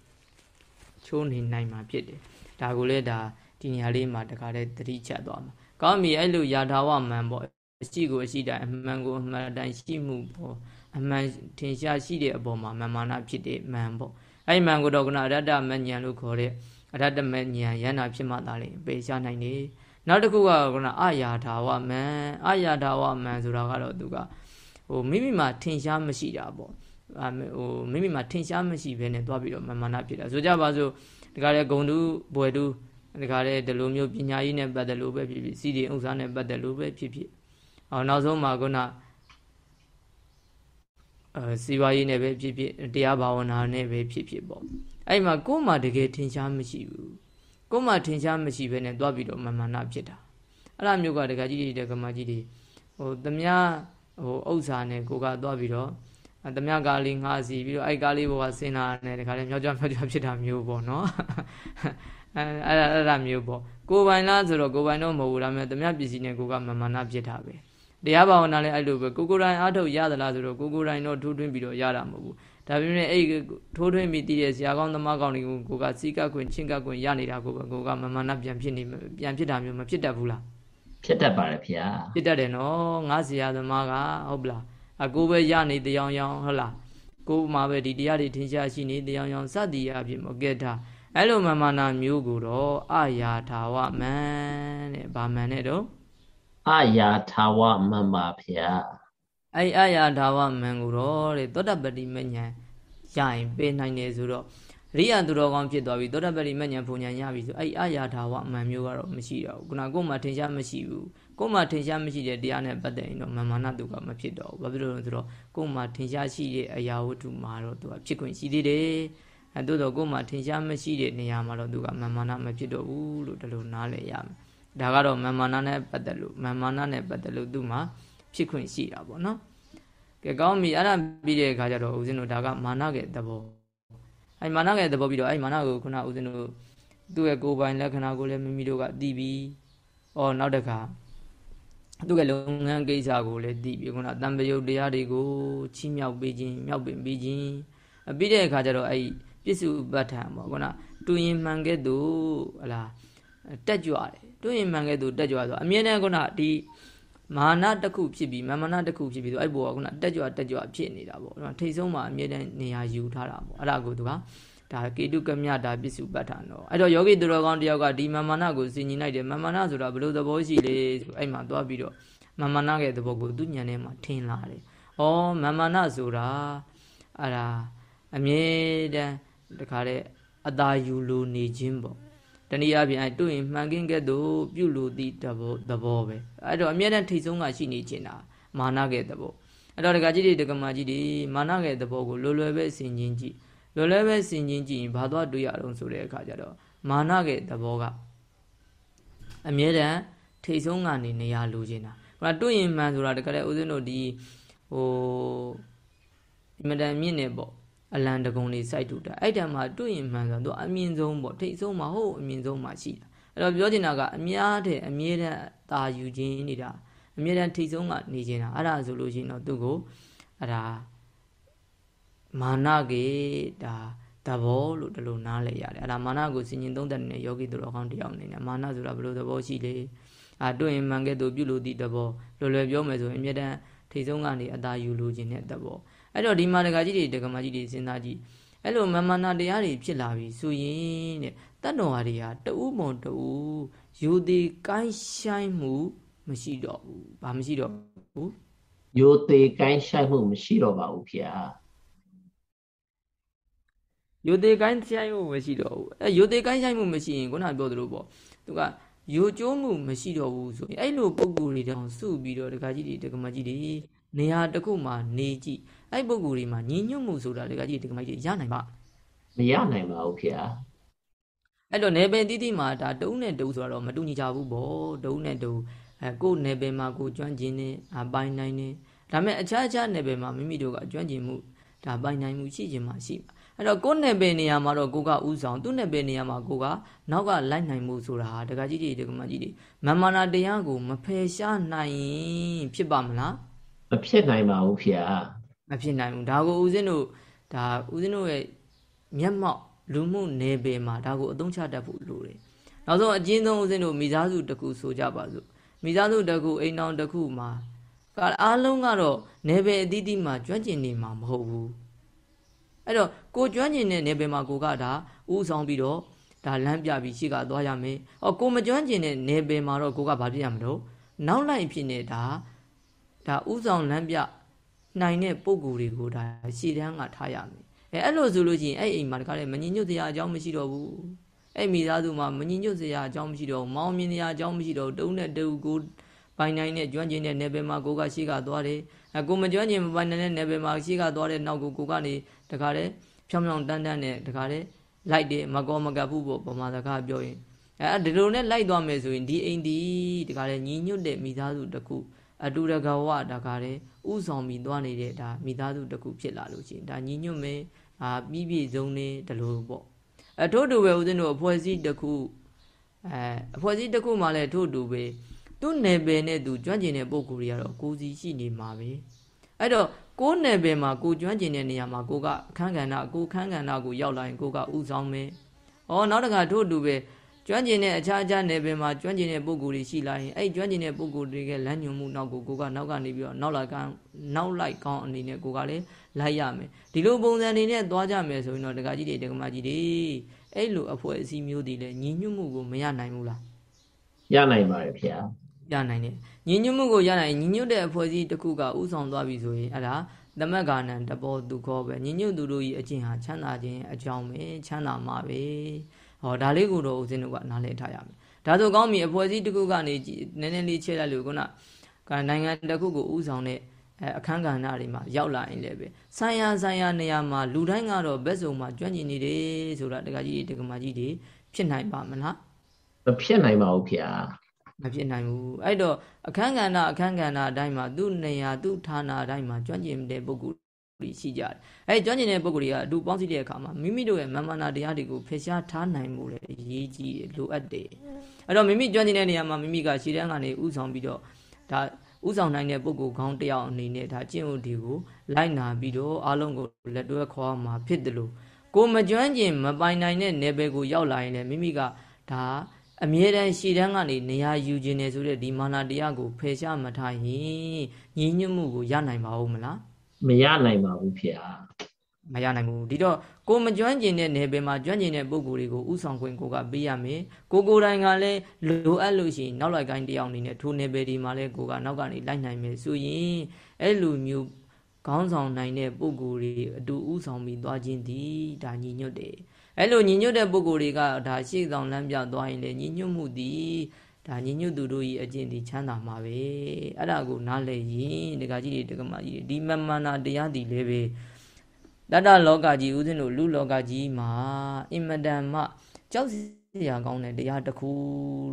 Speaker 1: ချိုးနေနိုင်မှာဖြစ်တယ်ဒါကိုလည်းဒါဒီနေရာလေးမှာတခါတည်းသတိချက်သွားမှာ ကောင်းပြီအဲ့လိုယာထာဝမှန်ပေါ့အရှိကိုအရှိတိုင်းအမှန်ကိုအမှန်တိုင်းရှိမှုပေါ့အမှန်ထင်ရှားရှိတဲ့အပေါ်မှာမာမာနဖြစ်တဲ့မှန်ပေါ့အဲ့မှန်ကိုတော့ကနအရတ္တမဉဏ်လို့ခေါ်တဲ့အရတ္တမဉဏ်ရဟနာဖြစ်မှသာလေပေရှားနိုင်တယ်နောက်တစ်ခုကကနအာယာထာဝမန်အာယာထာဝမန်ဆိုတာကတော့သူကဟိုမိမိမှာထင်ရှားမရှိတာပေါ့ဟိုမိမိမှာထင်ရှားမရှိဘဲနဲ့သွားပြီးတော့မမာနဖြစ်တာဆိုကြပါစို့ဒီကရဲဂုံတူဘွယ်တူ ဒီကရဲဒီလိုမျိုးပညာရေးနဲ့ပတ်သက်လို့ပဲဖြစ်ဖြစ်စီဒီဥစ္စာနဲ့ပတ်သက်လို့ပဲဖြစ်ဖြစ်အော်နောက်ဆုံးမှာခုနအဲစီဝါရေးနဲ့ပဲဖြစ်ဖြစ်တရားဘာဝနာနဲ့ပဲဖြစ်ဖြစ်ပေါ့အဲ့မှာကိုယ်မှတကယ်ထင်ရှားမရှိဘူးကိုယ်မှထင်ရှားမရှိဘဲနဲ့တွားပြီးတော့မမနာဖြစ်တာအဲ့လိုမျိုးကတကကြီးတွေတကမကြီးတွေဟိုသမြဟိုဥစ္စာနဲ့ကိုကတွားပြီးတော့သမြကားလေးငှားစီပြီးတော့အဲ့ကားလေးဘောကစင်လာနဲ့တခါလေးမြောက်ကြမြောက်ကြဖြစ်တာမျိုးပေါ့နော် အဲအဲ့ဒါအဲ့ဒါမျိုးပေါ့ကိုပိုင်လားဆိုတော့ကိုပိုင်တော့မဟုတ်ဘူးဒါပေမဲ့သမြပစ္စည်းနဲ့ကိုကမမနာဖြစ်တာပဲတရားဘာဝနာလည်းအဲ့လိုပဲကိုကိုတိုင်းအားထုတ်ရသလားဆိုတော့ကိုကိုတိုင်းတော့ထိုးထွင်းပြီးတော့ရတာမဟုတ်ဘူးဒါပေမဲ့အဲ့ထိုးထွင်းပြီးတည်တဲ့ဆရာကောင်းသမားကောင်းတွေကိုကိုကစီကခွင့်ချင်းကခွင့်ရနေတာကိုပဲကိုကမမနာပြန်ဖြစ်နေပြန်ဖြစ်တာမျိုးမဖြစ်တတ်ဘူးလား
Speaker 2: ဖြစ်တတ်ပါတယ်ဗျာ
Speaker 1: ဖြစ်တတ်တယ်နော်ငါဆရာသမားကဟုတ်ပလားအကိုပဲရနေတရားရောင်ဟုတ်လားကိုမှပဲဒီတရားတွေထင်ရှားရှိနေတရားရောင်စသည်အဖြစ်မကဲတာ အဲ့လိုမမနာမျိုးကိုတော့အယာထာဝမန်တဲ့ဗာမန်နဲ့တော့
Speaker 2: အယာထာဝမန်ပါဗျာ
Speaker 1: အဲ့အယာထာဝမန်ကိုတော့တဲ့သောတပတိမညံရရင်ပေးနိုင်တယ်ဆိုတော့ရိယသူတော်ကောင်းဖြစ်သွားပြီသောတပတိမညံဖုန်ညံရပြီဆိုအဲ့အယာထာဝအမှန်မျိုးကတော့မရှိတော့ဘူးခုနကိုယ်မှထင်ရှားမရှိဘူးကိုယ်မှထင်ရှားမရှိတဲ့တရားနဲ့ပတ်သက်ရင်တော့မမာနသူကမဖြစ်တော့ဘူးဘာဖြစ်လို့လဲဆိုတော့ကိုယ်မှထင်ရှားရှိတဲ့အရာဝတ္ထုမှာတော့သူကဖြစ်ခွင့်ရှိသေးတယ် အဲသို့တော့ကိုယ်မှထင်ရှားမရှိတဲ့နေရာမှာတော့သူကမမာနမဖြစ်တော့ဘူးလို့ဒီလိုနားလည်ရမယ်ဒါကတော့မမာနနဲ့ပတ်သက်လို့မမာနနဲ့ပတ်သက်လို့သူ့မှာဖြစ်ခွင့်ရှိတာပေါ့နော်ကဲကောင်းပြီအဲ့ဒါပြီးတဲ့အခါကျတော့ဦးဇင်းတို့ဒါကမာနရဲ့သဘောအဲ့မာနရဲ့သဘောပြီးတော့အဲ့မာနကိုခုနဦးဇင်းတို့သူ့ရဲ့ကိုယ်ပိုင်လက္ခဏာကိုလည်းမိမိတို့ကသိပြီးဩနောက်တစ်ခါသူ့ရဲ့လုပ်ငန်းကိစ္စကိုလည်းသိပြီးခုနတံပယုတ်တရားတွေကိုချီးမြှောက်ပေးခြင်းမြောက်ပင်ပေးခြင်းပြီးတဲ့အခါကျတော့အဲ့ ပစ္စုပ္ပတ္ထံပေါ့ခုနတူရင်မှန်ခဲ့သူဟလာတက်ကြွတယ်တူရင်မှန်ခဲ့သူတက်ကြွဆိုအမြဲတမ်းခုနဒီမာနတစ်ခုဖြစ်ပြီးမမနာတစ်ခုဖြစ်ပြီးဆိုအဲ့ဘောကခုနတက်ကြွတက်ကြွဖြစ်နေတာပေါ့ထိတ်ဆုံးမှာအမြဲတမ်းနေရာယူထားတာပေါ့အဲ့ဒါကိုသူကဒါကေတုကမြတာပစ္စုပ္ပတ္ထံတော့အဲ့တော့ယောဂီသူတော်ကောင်းတယောက်ကဒီမမနာကိုစင်ကြီးလိုက်တယ်မမနာဆိုတာဘယ်လိုသဘောရှိလဲဆိုအဲ့မှာသွားပြီးတော့မမနာရဲ့သဘောကိုသူညံထဲမှာထင်လာတယ်။ဩမမနာဆိုတာအဲ့ဒါအမြဲတမ်း တခါတဲ့အသာယူလိုနေခြင်းပေါ့တနည်းအားဖြင့်အဲတွေ့ရင်မှန်ကင်းကဲ့သို့ပြုလိုသည့်သဘောသဘောပဲအဲ့တော့အမြဲတမ်းထိတ်ဆုံးကရှိနေခြင်းတာမာနကဲ့သဘောအဲ့တော့ဒကာကြီးတွေဒကမာကြီးတွေမာနကဲ့သဘောကိုလွယ်လွယ်ပဲဆင်ခြင်ကြည့်လွယ်လွယ်ပဲဆင်ခြင်ကြည့်ရင်ဘာသွားတွေ့ရအောင်ဆိုတဲ့အခါကျတော့မာနကဲ့သဘောကအမြဲတမ်းထိတ်ဆုံးကနေနေရလိုချင်တာဟိုတွေ့ရင်မှန်ဆိုတာတကယ်လည်းဦးဇင်းတို့ဒီဟိုဒီမတန်မြင့်နေပေါ့ အလံတကုံလေးစိုက်တူတာအဲ့တံမှာတွေ့ရင်မှန်ဆိုတော့အမြင့်ဆုံးပေါ့ထိတ်ဆုံးမှာဟုတ်အမြင့်ဆုံးမှာရှိတာအဲ့တော့ပြောချင်တာကအများတဲ့အမြဲတမ်းตาယူခြင်းနေတာအမြဲတမ်းထိတ်ဆုံးကနေခြင်းတာအဲ့ဒါဆိုလို့ရှိရင်တော့သူ့ကိုအဲ့ဒါမာနကေဒါသဘောလို့ဒီလိုနားလည်ရတယ်အဲ့ဒါမာနကိုစဉ်ကျင်သုံးသက်နေတဲ့ယောဂီသူတော်ကောင်းတယောက်အနေနဲ့မာနဆိုတာဘယ်လိုသဘောရှိလဲအာတွေ့ရင်မှန်ကဲ့သို့ပြုလို့သည့်သဘောလွယ်လွယ်ပြောမယ်ဆိုရင်အမြဲတမ်းထိတ်ဆုံးကနေအသာယူလိုခြင်းတဲ့သဘော အဲ့တော့ဒီမှာဒကာကြီးတွေဒကာမကြီးတွေစဉ်းစားကြည့်အဲ့လိုမမနာတရားတွေဖြစ်လာပြီဆိုရင်တဲ့တတ်တော်ဟာတွေဟာတူးမွန်တူးယူသည်ကိုင်းဆိုင်မှုမရှိတော့ဘူးဘာမရှိတော့ဘူး
Speaker 2: ယူသည်ကိုင်းဆိုင်မှုမရှိတော့ပါဘူးဗျာ
Speaker 1: ယူသေးကိုင်းဆိုင်မှုမရှိတော့ဘူးအဲယူသေးကိုင်းဆိုင်မှုမရှိရင်ခုနပြောသလိုပေါ့သူကယူကျိုးမှုမရှိတော့ဘူးဆိုရင်အဲ့လိုပုံကိုယ်တွေတောင်စုပြီးတော့ဒကာကြီးတွေဒကာမကြီးတွေ နေရာတစ်ခုမှာနေကြည့်အဲ့ပုံကိုယ်တွေမှာညီညွတ်မှုဆိုတာဒကာကြီးဒကာမကြီးရနိုင်ပါ
Speaker 2: မရနိုင်ပါဘူးခင်ဗျာ
Speaker 1: အဲ့တော့နယ်ပယ်တိတိမှာဒါတုံးနဲ့တုံးဆိုတော့မတူညီကြဘူးပေါ့တုံးနဲ့တုံးအဲကိုယ်နယ်ပယ်မှာကိုကျွမ်းကျင်နေအပိုင်နိုင်နေဒါပေမဲ့အခြားအခြားနယ်ပယ်မှာမိမိတို့ကကျွမ်းကျင်မှုဒါပိုင်နိုင်မှုရှိခြင်းမှရှိပါအဲ့တော့ကိုယ်နယ်ပယ်နေရာမှာတော့ကိုကဥဆောင်သူ့နယ်ပယ်နေရာမှာကိုကနောက်ကလိုက်နိုင်မှုဆိုတာဟာတကကြီးတွေတကမကြီးတွေမမနာတရားကိုမဖယ်ရှားနိုင်ရင်ဖြစ်ပါမလား
Speaker 2: မဖြစ်နိုင်ပါဘူးဖေ။
Speaker 1: မဖြစ်နိုင်ဘူးဒါကိုဦးဇင်းတို့ဒါဦးဇင်းတို့ရဲ့မျက်မှောက်လူမှုနယ်ပယ်မှာဒါကိုအသုံးချတတ်ဖို့လိုတယ်။နောက်ဆုံးအကျဉ်းဆုံးဦးဇင်းတို့မိသားစုတစ်ခုဆိုကြပါစို့မိသားစုတစ်ခုအိမ်တော်တစ်ခုမှာအားလုံးကတော့နယ်ပယ်အသီးသီးမှာကျွမ်းကျင်နေမှာမဟုတ်ဘူး။အဲ့တော့ကိုကျွမ်းကျင်တဲ့နယ်ပယ်မှာကိုကဒါဥဆောင်ပြီးတော့ဒါလမ်းပြပြီးရှေ့ကသွားရမယ်။အော်ကိုမကျွမ်းကျင်တဲ့နယ်ပယ်မှာတော့ကိုကဘာဖြစ်ရမလို့နောက်လိုက်ဖြစ်နေတာ ဒါဥဆောင်လမ်းပြနိုင်တဲ့ပုံကိုယ်တွေကိုဒါရှေ့တန်းကထားရမယ်။အဲအဲ့လိုဆိုလို့ရှိရင်အဲ့အိမ်မှာတခါလေမငြင်းညွတ်စရာအကြောင်းမရှိတော့ဘူး။အဲ့မိသားစုမှာမငြင်းညွတ်စရာအကြောင်းမရှိတော့ဘူး။မောင်းမြင်စရာအကြောင်းမရှိတော့ဘူး။တုံးနဲ့တူကိုပိုင်နိုင်တဲ့ကျွမ်းကျင်တဲ့နယ်ပယ်မှာကိုကရှိကသွားတယ်အကိုမကျွမ်းကျင်မပိုင်နိုင်တဲ့နယ်ပယ်မှာရှိကသွားတဲ့နောက်ကိုကိုကနေတခါတည်းဖြောင်းဖြောင်းတန်းတန်းနဲ့တခါတည်းလိုက်တယ်မကောမကပ်ဘူးပေါ့ဗမာစကားပြောရင်အဲဒီလိုနဲ့လိုက်သွားမယ်ဆိုရင်ဒီအိမ်ဒီတခါတည်းညီညွတ်တဲ့မိသားစုတစ်ခု အတူတကဝတခါတည်းဥဆောင်ပြီးသွားနေတဲ့ဒါမိသားစုတစ်ခုဖြစ်လာလို့ရှိရင်ဒါညီညွတ်မယ်အာပြီးပြည့်စုံနေတလို့ပေါ့အထို့တူပဲဦးဇင်းတို့အဖွဲ့အစည်းတစ်ခုအဲအဖွဲ့အစည်းတစ်ခုမှလည်းထို့တူပဲသူ့နယ်ပယ်နဲ့သူကျွမ်းကျင်တဲ့ပုံကိုယ်တွေကတော့ကိုစီရှိနေမှာပဲအဲ့တော့ကိုယ်နယ်ပယ်မှာကိုကျွမ်းကျင်တဲ့နေရာမှာကိုကအခန်းကဏ္ဍကိုခန်းကဏ္ဍကိုရောက်လာရင်ကိုကဥဆောင်မယ်။ဩနောက်တခါထို့တူပဲ ကျွမ်းကျင်တဲ့အခြားအခြားနယ်ပယ်မှာကျွမ်းကျင်တဲ့ပုံကိုယ်တွေရှိလာရင်အဲ့ကျွမ်းကျင်တဲ့ပုံကိုယ်တွေကလမ်းညွှန်မှုနောက်ကိုကိုကနောက်ကနေပြီးတော့နောက်လာကနောက်လိုက်ကောင်းအနေနဲ့ကိုကလည်းလိုက်ရမယ်ဒီလိုပုံစံနေနဲ့သွားကြမယ်ဆိုရင်တော့ဒကာကြီးတွေဒကာမကြီးတွေအဲ့လိုအဖွဲ့အစည်းမျိုးတွေလည်းညီညွတ်မှုကိုမရနိုင်ဘူးလား
Speaker 2: ရနိုင်ပါတယ်ခင်ဗျာ
Speaker 1: ရနိုင်တယ်ညီညွတ်မှုကိုရနိုင်ညီညွတ်တဲ့အဖွဲ့အစည်းတစ်ခုကဥဆောင်သွားပြီဆိုရင်အဲ့ဒါသမက်ကာနံတဘောသူခောပဲညီညွတ်သူတို့ဤအကျင့်ဟာချမ်းသာခြင်းအကြောင်းပဲချမ်းသာမှာပဲ ဟောဒါလေးကိုတော့ဦးဇင်းတို့ကနားလည်ထားရမယ်ဒါဆိုကောင်းပြီအဖွဲ့အစည်းတစ်ခုကနေနည်းနည်းလေးချက်လိုက်လို့ခုနကနိုင်ငံတစ်ခုကိုဥဆောင်တဲ့အခန်းကဏ္ဍတွေမှာရောက်လာရင်လည်းပဲဆိုင်ရာဆိုင်ရာနေရာမှာလူတိုင်းကတော့ဘက်စုံမှာကျွမ်းကျင်နေတယ်ဆိုတာတကကြီးတကမကြီးတွေဖြစ်နိုင်ပါမလား
Speaker 2: မဖြစ်နိုင်ပါဘူးခင်ဗျာ
Speaker 1: မဖြစ်နိုင်ဘူးအဲ့တော့အခန်းကဏ္ဍအခန်းကဏ္ဍအတိုင်းမှာသူ့နေရာသူ့ဌာနအတိုင်းမှာကျွမ်းကျင်တဲ့ပုဂ္ဂိုလ် တွေရှိကြတယ်အဲကျွမ်းကျင်တဲ့ပုဂ္ဂိုလ်တွေကအတူပေါင်းစည်းတဲ့အခါမှာမိမိတို့ရဲ့မမနာတရားတွေကိုဖယ်ရှားထားနိုင်မှုလည်းအရေးကြီးလိုအပ်တယ်အဲ့တော့မိမိကျွမ်းကျင်တဲ့နေရာမှာမိမိကရှည်တန်းကနေဥဆောင်ပြီးတော့ဒါဥဆောင်နိုင်တဲ့ပုဂ္ဂိုလ်ခေါင်းတယောက်အနေနဲ့ဒါကျင့်ဝတ်တွေကိုလိုက်နာပြီးတော့အားလုံးကိုလက်တွဲခေါ်မှာဖြစ်တယ်လို့ကိုမကျွမ်းကျင်မပိုင်နိုင်တဲ့နယ်ပယ်ကိုရောက်လာရင်လည်းမိမိကဒါအမြဲတမ်းရှည်တန်းကနေနေရာယူခြင်းနေဆိုတဲ့ဒီမာနာတရားကိုဖယ်ရှားမထားရင်ညီညွတ်မှုကိုရနိုင်ပါဦးမလား
Speaker 2: မရနိုင်ပါဘူးဖေဟာ
Speaker 1: မရနိုင်ဘူးဒီတော့ကိုမကျွမ်းကျင်တဲ့နယ်ပယ်မှာကျွမ်းကျင်တဲ့ပုံကိုယ်တွေကိုဥဆောင်ခွင့်ကိုကပေးရမယ်ကိုကိုတိုင်ကလည်းလိုအပ်လို့ရှိရင်နောက်လိုက်ကိုင်းတယောက်အနေနဲ့ထိုနယ်ပယ်ဒီမှာလည်းကိုကနောက်ကနေလိုက်နိုင်မယ်ဆိုရင်အဲ့လိုမျိုးခေါင်းဆောင်နိုင်တဲ့ပုံကိုယ်တွေအတူဥဆောင်ပြီးသွားခြင်းဒီဒါညီညွတ်တယ်အဲ့လိုညီညွတ်တဲ့ပုံကိုယ်တွေကဒါရှေ့ဆောင်လမ်းပြသွားရင်လေညီညွတ်မှုဒီ ဒါညီညွတ်သူတို့ဤအကျင့်ဒီချမ်းသာမှာပဲအဲ့ဒါကိုနားလည်ရင်ဒကာကြီးတွေဒကာမကြီးတွေဒီမမနာတရားဒီလည်းပဲတတလောကကြီးဦးဇင်းတို့လူလောကကြီးမှာအင်မတန်မှကြောက်စရာကောင်းတဲ့တရားတစ်ခု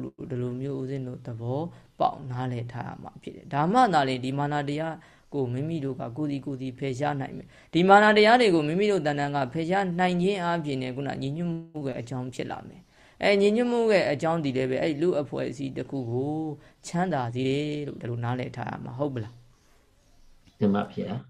Speaker 1: လို့ဒီလိုမျိုးဦးဇင်းတို့သဘောပေါက်နားလည်ထားရမှာဖြစ်တယ်ဒါမှသာလေဒီမာနာတရားကိုမိမိတို့ကကိုစီကိုစီဖယ်ရှားနိုင်မယ်ဒီမာနာတရားတွေကိုမိမိတို့တဏ္ဍာကဖယ်ရှားနိုင်ခြင်းအပြင်နဲ့ခုနညီညွတ်မှုရဲ့အကြောင်းဖြစ်လာမယ် အဲညီညွတ်မှုရဲ့အကြောင်းဒီလည်းပဲအဲ့လူအဖွဲ့အစည်းတစ်ခုကိုချမ်းသာစေတယ်လို့ဒီလိုနားလည်ထားရမှာဟုတ်ပလား
Speaker 2: ဒီမှာဖြစ်อ่ะ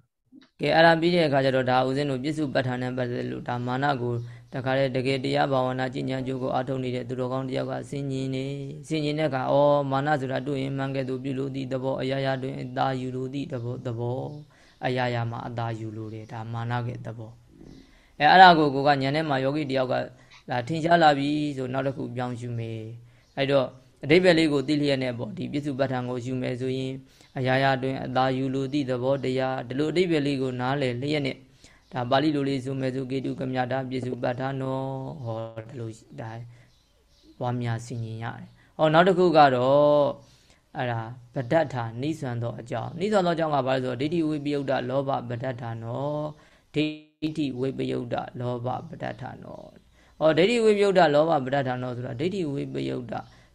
Speaker 1: ကဲအဲ့ဒါပြီးတဲ့အခါကျတော့ဒါဦးဇင်းတို့ပြစ္စုပ္ပတ္ထာနဲ့ပတ်သက်လို့ဒါမာနကိုတခါလေတကယ်တရားဘာဝနာကျင့်ကြံကြိုးကိုအားထုတ်နေတဲ့သူတော်ကောင်းတယောက်ကဆင်ញင်နေဆင်ញင်တဲ့အခါဩမာနဆိုတာတွေ့ရင်မှန်ကဲ့သို့ပြုလို့သည့်သဘောအရာရာတွင်အသာယူလို့သည့်သဘောသဘောအရာရာမှာအသာယူလို့တယ်ဒါမာနရဲ့သဘောအဲအဲ့ဒါကိုကိုကညံထဲမှာယောဂီတယောက်က ဒါထင်ရှားလာပြီဆိုနောက်တစ်ခုပြောင်းယူမယ်အဲ့တော့အတိပ္ပယ်လေးကိုသိလျက်နဲ့ပေါ့ဒီပြစ္စုပ္ပတ္ထံကိုယူမယ်ဆိုရင်အရာရာတွင်အသာယူလိုသည့်သဘောတရားဒီလိုအတိပ္ပယ်လေးကိုနားလည်လျက်နဲ့ဒါပါဠိလိုလေးဆိုမယ်ဆိုကေတုကမြတာပြစ္စုပ္ပတ္ထနောဟောဒီလိုဒါပွားများဆင်ញင်ရတယ်ဟောနောက်တစ်ခုကတော့အဲ့ဒါဗဒ္ဒထာနိသံသောအကြောင်းနိသံသောအကြောင်းကဘာလဲဆိုတော့ဒိဋ္ဌိဝိပယုတ်တလောဘဗဒ္ဒထာနောဒိဋ္ဌိဝိပယုတ်တလောဘဗဒ္ဒထာနော ဟောဒိဋ္ဌိဝိပယုတ်တလောဘပဋ္ဌာနောဆိုတာဒိဋ္ဌိဝိပယုတ်တ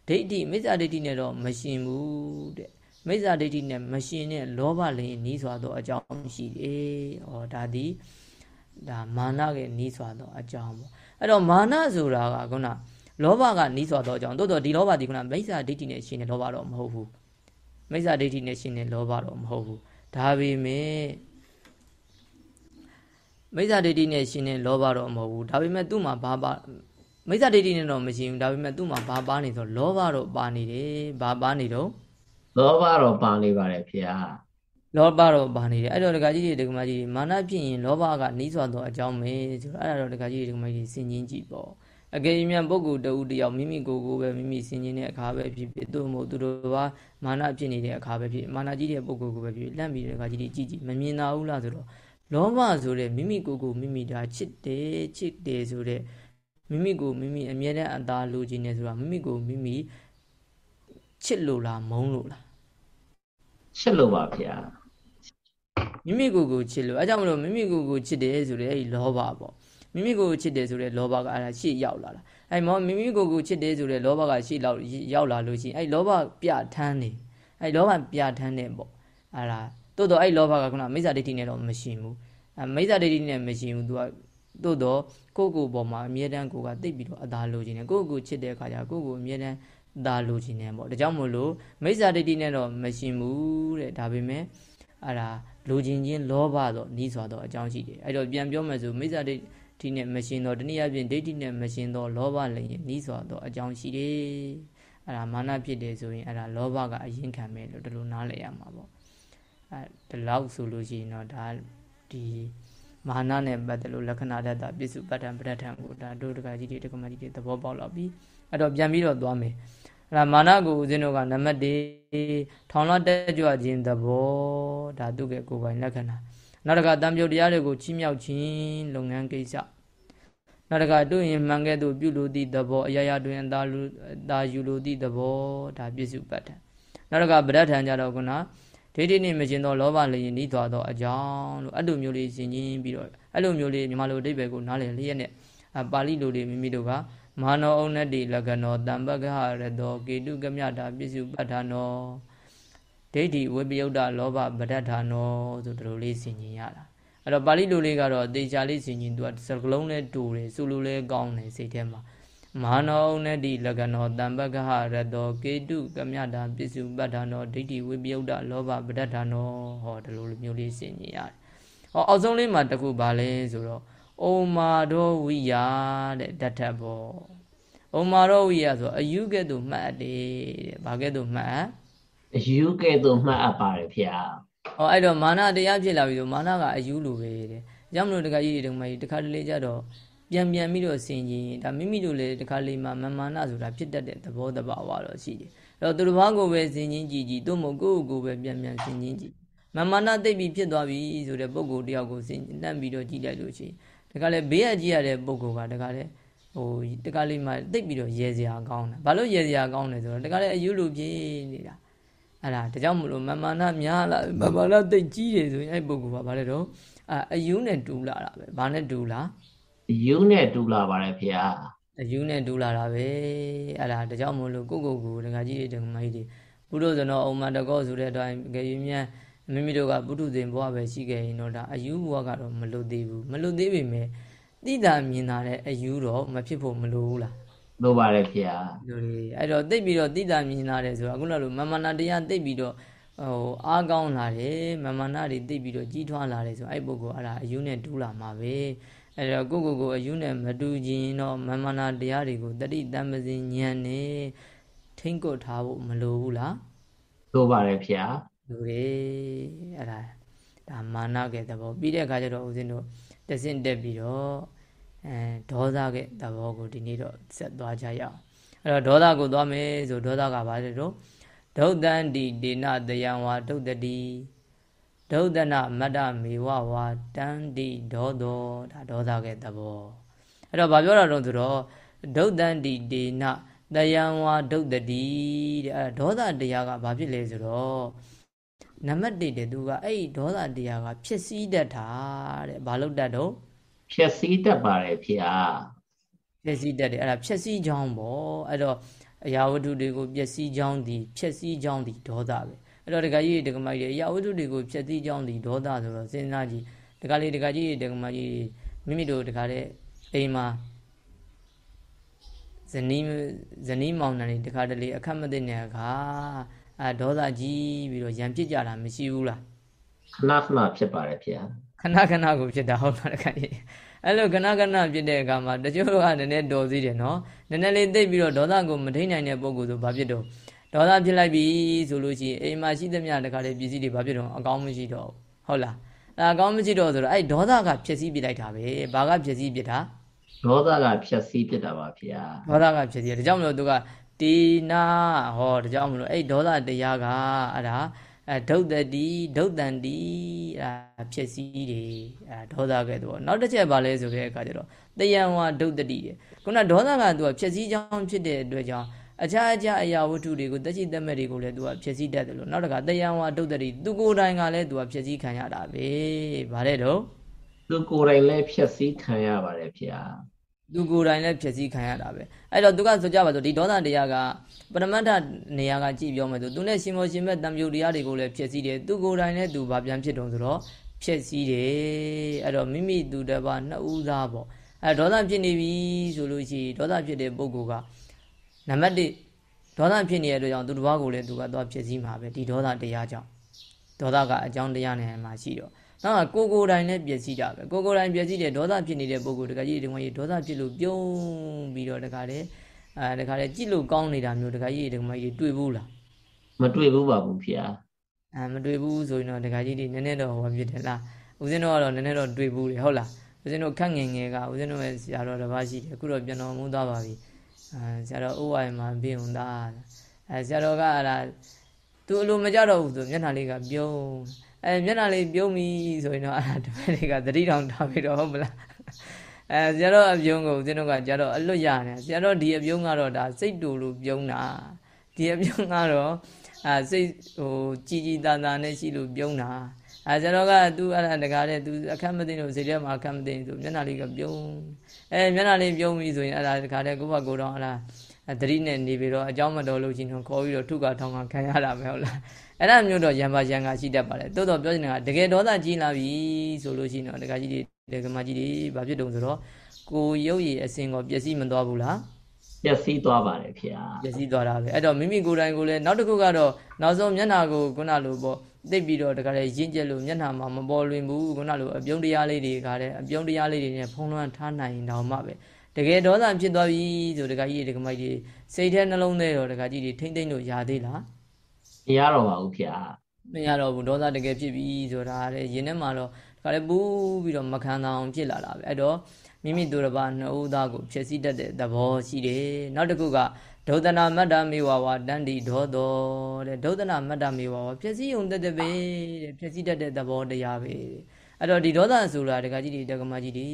Speaker 1: ဒိဋ္ဌိမိစ္ဆာဒိဋ္ဌိနဲ့တော့မရှင်ဘူးတဲ့မိစ္ဆာဒိဋ္ဌိနဲ့မရှင်တဲ့လောဘလည်းနီးစွာသောအကြောင်းရှိတယ်ဟောဒါဒီဒါမာနရဲ့နီးစွာသောအကြောင်းပေါ့အဲ့တော့မာနဆိုတာကခုနလောဘကနီးစွာသောအကြောင်းတိုးတော့ဒီလောဘဒီခုနမိစ္ဆာဒိဋ္ဌိနဲ့ရှင်တဲ့လောဘတော့မဟုတ်ဘူးမိစ္ဆာဒိဋ္ဌိနဲ့ရှင်တဲ့လောဘတော့မဟုတ်ဘူးဒါပေမဲ့ မိစ္ဆာဒိဋ္ဌိနဲ့ရှင်တဲ့လောဘတော့မဟုတ်ဘူးဒါပေမဲ့သူ့မှာဘာပါမိစ္ဆာဒိဋ္ဌိနဲ့တော့မရှိဘူးဒါပေမဲ့သူ့မှာဘာပါနေဆိုလောဘတော့ပါနေတယ်ဘာပါနေတော့
Speaker 2: လောဘတော့ပါနေပါတယ်ဖေဟာ
Speaker 1: လောဘတော့ပါနေတယ်အဲ့တော့ဒကာကြီးတွေဒကာမကြီးမာနဖြစ်ရင်လောဘကနီးစွာသောအကြောင်းပဲဆိုတော့အဲ့ဒါတော့ဒကာကြီးတွေဒကာမကြီးစဉ်းကျင်ကြည့်ပေါ့အကယ်၍ပုဂ္ဂိုလ်တဦးတယောက်မိမိကိုယ်ကိုပဲမိမိစဉ်းကျင်တဲ့အခါပဲဖြစ်ဖြစ်သူ့မို့သူတို့ကမာနဖြစ်နေတဲ့အခါပဲဖြစ်မာနကြီးတဲ့ပုဂ္ဂိုလ်ကိုပဲဖြစ်လန့်ပြီးတဲ့အခါကြီးကြည့်ကြည့်မမြင်သာဘူးလားဆိုတော့ လောဘဆိုတဲ့မိမိကိုယ်ကိုမိမိဒါချစ်တယ်ချစ်တယ်ဆိုတဲ့မိမိကိုမိမိအမြဲတမ်းအသာလိုချင်တယ်ဆိုတာမိမိကိုမိမိချစ်လို့လားမုန်းလို့လား
Speaker 2: ချစ်လို့ပါဗျာ
Speaker 1: မိမိကိုယ်ကိုချစ်လို့အဲကြောင့်မလို့မိမိကိုယ်ကိုချစ်တယ်ဆိုတဲ့အဲဒီလောဘပေါ့မိမိကိုယ်ကိုချစ်တယ်ဆိုတဲ့လောဘကအဲ့ဒါရှေ့ရောက်လာတာအဲမောမိမိကိုယ်ကိုချစ်တယ်ဆိုတဲ့လောဘကရှေ့လောက်ရောက်လာလို့ရှိရင်အဲလောဘပြထန်းနေအဲလောဘပြထန်းနေပေါ့အဲ့ဒါ တိုးတော့အဲ့လောဘကခုနမိစ္ဆာဒိဋ္ဌိနဲ့တော့မရှိဘူးအဲမိစ္ဆာဒိဋ္ဌိနဲ့မရှိဘူး तू ကတိုးတော့ကိုယ့်ကိုယ်ပေါ်မှာအမြဲတမ်းကိုကတိတ်ပြီးတော့အသာလိုချင်တယ်ကိုယ့်ကိုယ်ချစ်တဲ့အခါကျကိုယ့်ကိုယ်အမြဲတမ်းသာလိုချင်တယ်ပေါ့ဒါကြောင့်မို့လို့မိစ္ဆာဒိဋ္ဌိနဲ့တော့မရှိဘူးတဲ့ဒါပေမဲ့အဲ့ဒါလိုချင်ခြင်းလောဘတော့နီးစွာတော့အကြောင်းရှိတယ်အဲ့တော့ပြန်ပြောမယ်ဆိုမိစ္ဆာဒိဋ္ဌိနဲ့မရှင်တော့တနည်းအားဖြင့်ဒိဋ္ဌိနဲ့မရှင်တော့လောဘလည်းနီးစွာတော့အကြောင်းရှိတယ်အဲ့ဒါမာနဖြစ်တယ်ဆိုရင်အဲ့ဒါလောဘကအရင်ခံမယ်လို့ဒီလိုနားလည်ရမှာပေါ့ အဲဒီလောက်ဆိုလို့ရှိရင်တော့ဒါဒီမာနနဲ့ပတ်သက်လို့လက္ခဏာတတ်တာပြစ္စုပ္ပတ္တံပဋ္ဌာန်ကိုဒါတို့တကကြီးတွေတကမကြီးတွေသဘောပေါက်လာပြီအဲ့တော့ပြန်ပြီးတော့သွားမယ်အဲ့ဒါမာနကိုဦးဇင်းတို့ကနံပါတ်၄ထောင်လတက်ကြွခြင်းသဘောဒါသူ့ရဲ့ကိုယ်ပိုင်လက္ခဏာနောက်တကတံပြုတ်တရားတွေကိုချီးမြှောက်ခြင်းလုပ်ငန်းကိစ္စနောက်တကတို့ရင်မှန်ကဲ့သို့ပြုလို့သည့်သဘောအရာရာတွင်အသာလူသာယူလို့သည့်သဘောဒါပြစ္စုပ္ပတ္တနောက်တကပဋ္ဌာန်ကြတော့ခုန ဒိဋ္ဌိနှင့်မရှင်သောလောဘလျင်ဤသွားသောအကြောင်းလို့အဲ့လိုမျိုးလေးရှင်းချင်းပြီးတော့အဲ့လိုမျိုးလေးမြန်မာလိုအဓိပ္ပာယ်ကိုနားလည်လျက်နဲ့ပါဠိလိုလေးမိမိတို့ကမာနောဩနတိလက္ခဏောတံပကဟရတောကေတုကမြတာပစ္စုပ္ပတ္ထနောဒိဋ္ဌိဝိပယုတ်တလောဘပဋ္ဌာနောဆိုဒီလိုလေးဆင်ញင်ရတာအဲ့တော့ပါဠိလိုလေးကတော့တေချာလေးဆင်ញင်သူကစကလုံးနဲ့တူတယ်စုလိုလေးကောင်းတယ်စိတ်ထဲမှာ မာနောနတိလက္ခဏောတံပကဟရတောကေတုကမြတာပစ္စုပ္ပတ္ထနောဒိဋ္ဌိဝိပယုတ်တလောဘပဋ္ဌာနောဟောဒီလိုမျိုးလေးဆင်ញင်ရတယ်ဟောအောက်ဆုံးလေးမှာတခုပါလဲဆိုတော့ဩမာတော်ဝိယတဲ့တထဘောဩမာတော်ဝိယဆိုအယူကဲ့သို့မှတ်တယ်တဲ့ဘာကဲ့သို့မှတ်
Speaker 2: အယူကဲ့သို့မှတ်အပ်ပါတယ်ဗျာ
Speaker 1: ဟောအဲ့တော့မာနတရားဖြစ်လာပြီဆိုမာနကအယူလိုပဲတဲ့ကြောင့်မလို့တခါကြီးတုံးမကြီးတခါတလေကြတော့ ပြန်ပြန်ပြီးတော့ဆင်ကြီးဒါမိမိတို့လည်းတခါလေမှမမာနဆိုတာဖြစ်တတ်တဲ့သဘောတဘာဝတော့ရှိတယ်အဲ့တော့သူတစ်ပါးကိုပဲဆင်ကြီးကြည့်ကြည့်တို့မကိုယ့်ကိုယ်ပဲပြန်ပြန်ဆင်ကြီးကြည့်မမာနသိပြီဖြစ်သွားပြီဆိုတဲ့ပုံကိုတယောက်ကိုဆင်လှမ်းပြီးတော့ကြည့်လိုက်လို့ရှိရင်တခါလေဘေးကကြည့်ရတဲ့ပုံကတခါလေဟိုတခါလေးမှတိတ်ပြီးတော့ရဲစရာကောင်းတာဘာလို့ရဲစရာကောင်းလဲဆိုတော့တခါလေအယူလိုပြေးနေတာအဲ့ဒါဒါကြောင့်မလို့မမာနများလာမမာနတိတ်ကြီးတယ်ဆိုရင်အဲ့ပုံကဘာလဲတော့အာအယူနဲ့တူလာတာပဲဘာနဲ့တူလာ
Speaker 2: အယူနဲ့တူလာပါတယ်ဖေဟာ
Speaker 1: အယူနဲ့တူလာတာပဲအဲ့ဒါဒါကြောင့်မလို့ကိုကိုကိုတခါကြီးတွေတခါမကြီးတွေဘုဒ္ဓဇနောအုံမတကောဆိုတဲ့အတိုင်းကြည်မြန်းမိမိတို့ကပုထုဇဉ်ဘဝပဲရှိခဲ့ရင်တော့ဒါအယူဘဝကတော့မလွတ်သေးဘူးမလွတ်သေးပေမဲ့တိတာမြင်တာတဲ့အယူတော့မဖြစ်ဖို့မလိုဘူးလား
Speaker 2: လိုပါတယ်ဖေဟာ
Speaker 1: လိုလေအဲ့တော့တိတ်ပြီးတော့တိတာမြင်တာတယ်ဆိုတာအခုလည်းမမနာတရားတိတ်ပြီးတော့ဟိုအားကောင်းလာတယ်မမနာတွေတိတ်ပြီးတော့ကြီးထွားလာတယ်ဆိုအဲ့ပုဂ္ဂိုလ်အဲ့ဒါအယူနဲ့တူးလာမှာပဲ အဲ့တော့ကိုကိုကိုအယူနဲ့မတူခြင်းတော့မမနာတရားတွေကိုတတိတမစင်ဉာဏ်နဲ့ထိမ့်ကွထားဖို့မလိုဘူးလား
Speaker 2: လိုပါတယ်ဖေဟာ
Speaker 1: လူတွေအဲ့ဒါဒါမာနကဲသဘောပြီးတဲ့အခါကျတော့ဦးဇင်းတို့တဆင့်တက်ပြီးတော့အဲဒေါသကဲသဘောကိုဒီနေ့တော့ဆက်သွားကြရအောင်အဲ့တော့ဒေါသကိုသွားမယ်ဆိုဒေါသကဘာလဲတော့ဒုတ်တန်တိဒေနတယံဝါဒုတ်တတိ ဒုတ်တနမတ္တမေဝဝါတန်တိဒေါသောဒါဒေါသကဲသဘောအဲ့တော့ဘာပြောတာတော့ဆိုတော့ဒုတ်တန်တိဒေနတယံဝါဒုတ်တတိတဲ့အဲ့ဒေါသတရားကဘာဖြစ်လဲဆိုတော့နံပါတ်1တဲ့သူကအဲ့ဒီဒေါသတရားကဖြစ်စည်းတတ်တာတဲ့ဘာလို့တတ်တော့
Speaker 2: ဖြစ်စည်းတတ်ပါတယ်ဖေဟာ
Speaker 1: ဖြစ်စည်းတတ်တယ်အဲ့ဒါဖြစ်စည်းကြောင်းပေါ့အဲ့တော့အရာဝတ္ထုတွေကိုပျက်စီးကြောင်းဒီဖြစ်စည်းကြောင်းဒီဒေါသပဲ အဲ့တော့ဒကာကြီးဒကာမကြီးအရာဝတ္ထုတွေကိုပျက်စီးကြောင်းဒီဒေါသဆိုတော့စဉ်းစားကြည့်ဒကာလေးဒကာကြီးဒကာမကြီးမိမိတို့ဒကာတဲ့အိမ်မှာဇနီးဇနီးမောင်နှံတွေတခါတလေအခက်မသိတဲ့အခါအဲဒေါသကြီးပြီးတော့ရံပြစ်ကြတာမရှိဘူးလား
Speaker 2: ခဏခဏဖြစ်ပါတယ်ဖေ
Speaker 1: ခဏခဏကိုဖြစ်တာဟုတ်လားခင်ဗျအဲ့လိုခဏခဏဖြစ်တဲ့အခါမှာတချို့ကနည်းနည်းတော်သေးတယ်နော်နည်းနည်းလေးသိပြီးတော့ဒေါသကိုမထိန်နိုင်တဲ့ပုံကိုယ်ဆိုဘာဖြစ်တော့ ဒေါသဖြစ်လိုက်ပြီဆိုလို့ရှိရင်အိမ်မှာရှိသမျှတခါလေပစ္စည်းတွေဘာဖြစ်တော့အကောင်းမရှိတော့ဟုတ်လားအဲအကောင်းမရှိတော့ဆိုတော့အဲ့ဒေါသကဖြစ်စည်းပြလိုက်တာပဲဘာကဖြစ်စည်းပြတာ
Speaker 2: ဒေါသကဖြစ်စည်းပြတာပါဗျာ
Speaker 1: ဒေါသကဖြစ်စည်းဒါကြောင့်မလို့သူကတေနာဟောဒါကြောင့်မလို့အဲ့ဒေါသတရားကအဲ့ဒါအဲဒုတ်တတိဒုတ်တန်တိအဲဖြစ်စည်းတယ်အဲဒေါသကဲ့သို့နောက်တစ်ချက်ပါလဲဆိုတဲ့အခါကျတော့တယံဝါဒုတ်တတိတယ်ခုနဒေါသကသူကဖြစ်စည်းကြောင်းဖြစ်တဲ့အတွက်ကြောင့် အခြားအခြားအရာဝတ္ထုတွေကိုတက်ရှိတက်မဲ့တွေကိုလည်းသူကဖြစ်စည်းတတ်တယ်လို့နောက်တခါတယံဝါဒုတ်တရီသူကိုယ်တိုင်ကလည်းသူကဖြစ်စည်းခံရတာပဲဗါတဲ့တော့
Speaker 2: သူကိုယ်တိုင်လည်းဖြစ်စည်းခံရပါတယ်ဗျာ
Speaker 1: သူကိုယ်တိုင်လည်းဖြစ်စည်းခံရတာပဲအဲ့တော့သူကဆိုကြပါဆိုဒီဒေါသတရားကပရမတ္ထနေရာကကြည့်ပြောမယ်ဆိုသူနဲ့ရှင်မောရှင်မဲ့တံမြုပ်တရားတွေကိုလည်းဖြစ်စည်းတယ်သူကိုယ်တိုင်လည်းသူဗာပြန်ဖြစ်တုံဆိုတော့ဖြစ်စည်းတယ်အဲ့တော့မိမိသူတစ်ပါးနှစ်ဦးသားပေါ့အဲဒေါသဖြစ်နေပြီဆိုလို့ရှိရင်ဒေါသဖြစ်တဲ့ပုဂ္ဂိုလ်က နံပါတ်1ဒေါသဖြစ်နေတဲ့အတွက်ကြောင့်သူတစ်ပါးကိုလည်းသူကသွားဖြစ်စည်းမှာပဲဒီဒေါသတရားကြောင့်ဒေါသကအကြောင်းတရားနဲ့မှရှိတော့နောက်ကကိုကိုတိုင်နဲ့ပျက်စီးတာပဲကိုကိုတိုင်ပျက်စီးတဲ့ဒေါသဖြစ်နေတဲ့ပုဂ္ဂိုလ်တခါကြီးဒီမှာကြီးဒေါသဖြစ်လို့ပြုံးပြီးတော့တခါလေအဲတခါလေကြည့်လို့ကောင်းနေတာမျိုးတခါကြီးဒီမှာကြီးတွေ့ဘူးလား
Speaker 2: မတွေ့ဘူးပါဘူးဖေ။
Speaker 1: အဲမတွေ့ဘူးဆိုရင်တော့တခါကြီးဒီနည်းနည်းတော့ဟောဖြစ်တယ်လား။ဦးဇင်းတို့ကတော့နည်းနည်းတော့တွေ့ဘူးလေဟုတ်လား။ဦးဇင်းတို့ခက်ငယ်ငယ်ကဦးဇင်းတို့ရဲ့ဆရာတော်တစ်ပါးရှိတယ်အခုတော့ပြန်တော်မူသွားပါပြီ။အဲ ဆရာတော်ဥဝိုင်မှာပြင်ုံသားအဲဆရာတော်ကအဲ့ဒါသူအလိုမကြတော့ဘူးဆိုမျက်နှာလေးကပြုံးအဲမျက်နှာလေးပြုံးပြီဆိုရင်တော့အဲ့ဒါတပည့်တွေကသတိတောင်ထားပြီးတော့ဟုတ်မလားအဲဆရာတော်အပြုံးကိုဦးဇင်းတို့ကကြတော့အလွတ်ရတယ်ဆရာတော်ဒီအပြုံးကတော့ဒါစိတ်တူလို့ပြုံးတာဒီအပြုံးကတော့အဲစိတ်ဟိုကြည်ကြည်တာတာနဲ့ရှိလို့ပြုံးတာ အဲကျွန်တော်ကသူအဲ့ဒါတကားတဲ့သူအခက်မသိလို့စိတ်ထဲမှာအခက်မသိဆိုမျက်နှာလေးကပြုံးအဲမျက်နှာလေးပြုံးပြီဆိုရင်အဲ့ဒါတကားတဲ့ကိုယ့်ဘက်ကိုယ်တော့အဲ့ဒါသတိနဲ့နေပြီးတော့အကြောင်းမတော်လို့ချင်းတော့ခေါ်ပြီးတော့ထုကထောင်ကခံရတာပဲဟုတ်လားအဲ့ဒါမျိုးတော့ရံပါရံကရှိတတ်ပါတယ်တိုးတော့ပြောချင်တာကတကယ်ဒေါသကြီးလာပြီဆိုလို့ရှိရင်တော့တကားကြီးတွေတကမာကြီးတွေဘာဖြစ်တုံဆိုတော့ကိုရုပ်ရည်အစင်ကိုပျက်စီးမသွားဘူးလား
Speaker 2: ပျက်စီးသွားပါတယ်ဖေ။
Speaker 1: ပျက်စီးသွားတာပဲအဲ့တော့မိမိကိုယ်တိုင်ကိုလည်းနောက်တစ်ခုကတော့နောက်ဆုံးမျက်နှာကိုခုနလိုပေါ့ သိပြီးတော့တခါလေရင့်ကျက်လို့မျက်နှာမှာမပေါ်လွင်ဘူးခုနလိုအပြုံးတရားလေးတွေကလည်းအပြုံးတရားလေးတွေနဲ့ဖုံးလွှမ်းထားနိုင်တော့မှပဲတကယ်ဒေါသဖြစ်သွားပြီဆိုတခါကြီးတခါမိုက်ကြီးစိတ်ထဲနှလုံးထဲတော့တခါကြီးတွေထိမ့်သိမ့်လို့ရသေးလား
Speaker 2: မရတော့ပါဘူးခင်ဗျာ
Speaker 1: မရတော့ဘူးဒေါသတကယ်ဖြစ်ပြီဆိုတာလေရင်ထဲမှာတော့တခါလေပူးပြီးတော့မခံနိုင်အောင်ဖြစ်လာတာပဲအဲ့တော့မိမိသူတစ်ပါးနှစ်ဦးသားကိုဖြစ်စီတတ်တဲ့သဘောရှိတယ်နောက်တစ်ခုက ဒုဒနာမတ္တမေဝဝတန်တိဒေါသောတဲ့ဒုဒနာမတ္တမေဝဝဖြစ်စီုံတက်တဲ့ပဲတဲ့ဖြစ်စီတတ်တဲ့သဘောတရားပဲအဲ့တော့ဒီဒေါသဆိုတာတကကြီးတွေတကမကြီးတွေ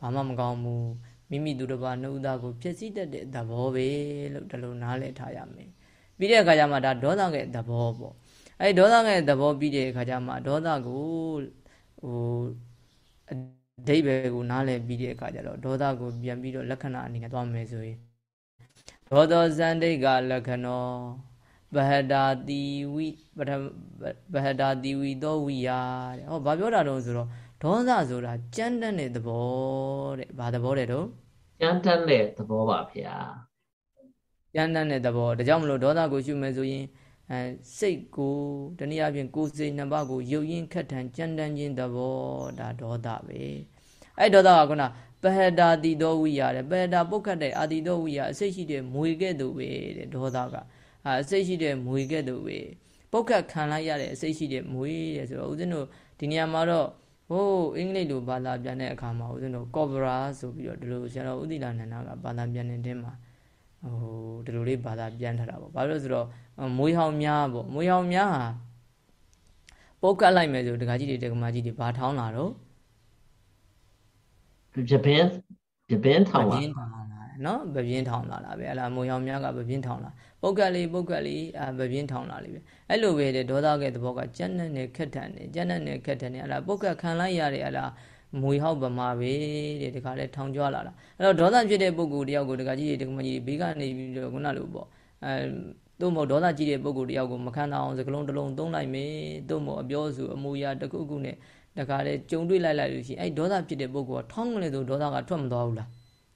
Speaker 1: ဘာမှမကောင်းဘူးမိမိသူတစ်ပါးနှစ်ဦးသားကိုဖြစ်စီတတ်တဲ့သဘောပဲလို့ဒီလိုနားလည်ထားရမယ်ပြီးတဲ့အခါကျမှဒါဒေါသရဲ့သဘောပေါ့အဲဒေါသရဲ့သဘောပြီးတဲ့အခါကျမှဒေါသကိုဟိုအဓိပ္ပာယ်ကိုနားလည်ပြီးတဲ့အခါကျတော့ဒေါသကိုပြန်ပြီးတော့လက္ခဏာအနေနဲ့သွားမယ်ဆိုရင် ဒေါသောဇန္တိကလက္ခဏောဘဟတာတိဝိပထဘဟတာတိဝိသောဝိယတဲ့ဟောဘာပြောတာတော့ဆိုတော့ဒေါသဆိုတာကြမ်းတမ်းတဲ့သဘောတဲ့ဘာသဘောတဲ့တော့
Speaker 2: ကြမ်းတမ်းတဲ့သဘောပါဗျာ
Speaker 1: ကြမ်းတမ်းတဲ့သဘောဒါကြောင့်မလို့ဒေါသကိုရှုမယ်ဆိုရင်အဲစိတ်ကိုတနည်းအားဖြင့်ကိုယ်စိတ်နှစ်ပါးကိုယုတ်ရင်ခက်ထန်ကြမ်းတမ်းခြင်းသဘောဒါဒေါသပဲအဲ့ဒေါသကခုန ပဟတာတိတော်ဝိရတဲ့ပဟတာပုတ်ခတ်တဲ့အာတိတော်ဝိရအစိတ်ရှိတဲ့မွေကဲ့သို့ပဲတဲ့ဒေါသကအာအစိတ်ရှိတဲ့မွေကဲ့သို့ပဲပုတ်ခတ်ခံလိုက်ရတဲ့အစိတ်ရှိတဲ့မွေတဲ့ဆိုတော့ဦးဇင်းတို့ဒီနေရာမှာတော့ဟိုးအင်္ဂလိပ်လိုဘာသာပြန်တဲ့အခါမှာဦးဇင်းတို့ cobra ဆိုပြီးတော့ဒီလိုဆရာတော်ဥဒိလာနန္ဒကဘာသာပြန်တဲ့တင်းမှာဟိုဒီလိုလေးဘာသာပြန်ထားတာပေါ့ဘာလို့လဲဆိုတော့မွေးဟောင်များပေါ့မွေးဟောင်များဟာပုတ်ကတ်လိုက်မယ်ဆိုဒကာကြီးတွေဒကာမကြီးတွေဘာထောင်းလာတော့
Speaker 2: ဂျပန်ဂျပန်ထောင်းလာ
Speaker 1: နော်ဗပြင်းထောင်လာတာပဲအလားမွေအောင်များကဗပြင်းထောင်လာပုတ်ကလေးပုတ်ကလေးအဗပြင်းထောင်လာလိပဲအဲ့လိုပဲတဲ့ဒေါသကဲ့သဘောကကြက်နဲ့နဲ့ခက်ထန်နေကြက်နဲ့နဲ့ခက်ထန်နေအလားပုတ်ကခံလိုက်ရတဲ့အလားမွေဟောက်ဗမာပဲတဲ့ဒီခါလဲထောင်ကြွလာတာအဲ့တော့ဒေါသဖြစ်တဲ့ပုဂ္ဂိုလ်တယောက်ကိုတခါကြီးတခါမကြီးဘေးကနေပြီးတော့ခုနလိုပေါ့အဲတို့မို့ဒေါသကြီးတဲ့ပုဂ္ဂိုလ်တယောက်ကိုမခံနိုင်အောင်စကလုံးတစ်လုံးသုံးလိုက်မယ်တို့မို့အပြောစုအမူအရာတစ်ခုခုနဲ့ တခါလေကြုံတွေ့လိုက်လိုက်လို့ရှိရင်အဲ့ဒေါသဖြစ်တဲ့ပုဂ္ဂိုလ်ကထောင်းကလေးဆိုဒေါသကထွက်မသွားဘူးလား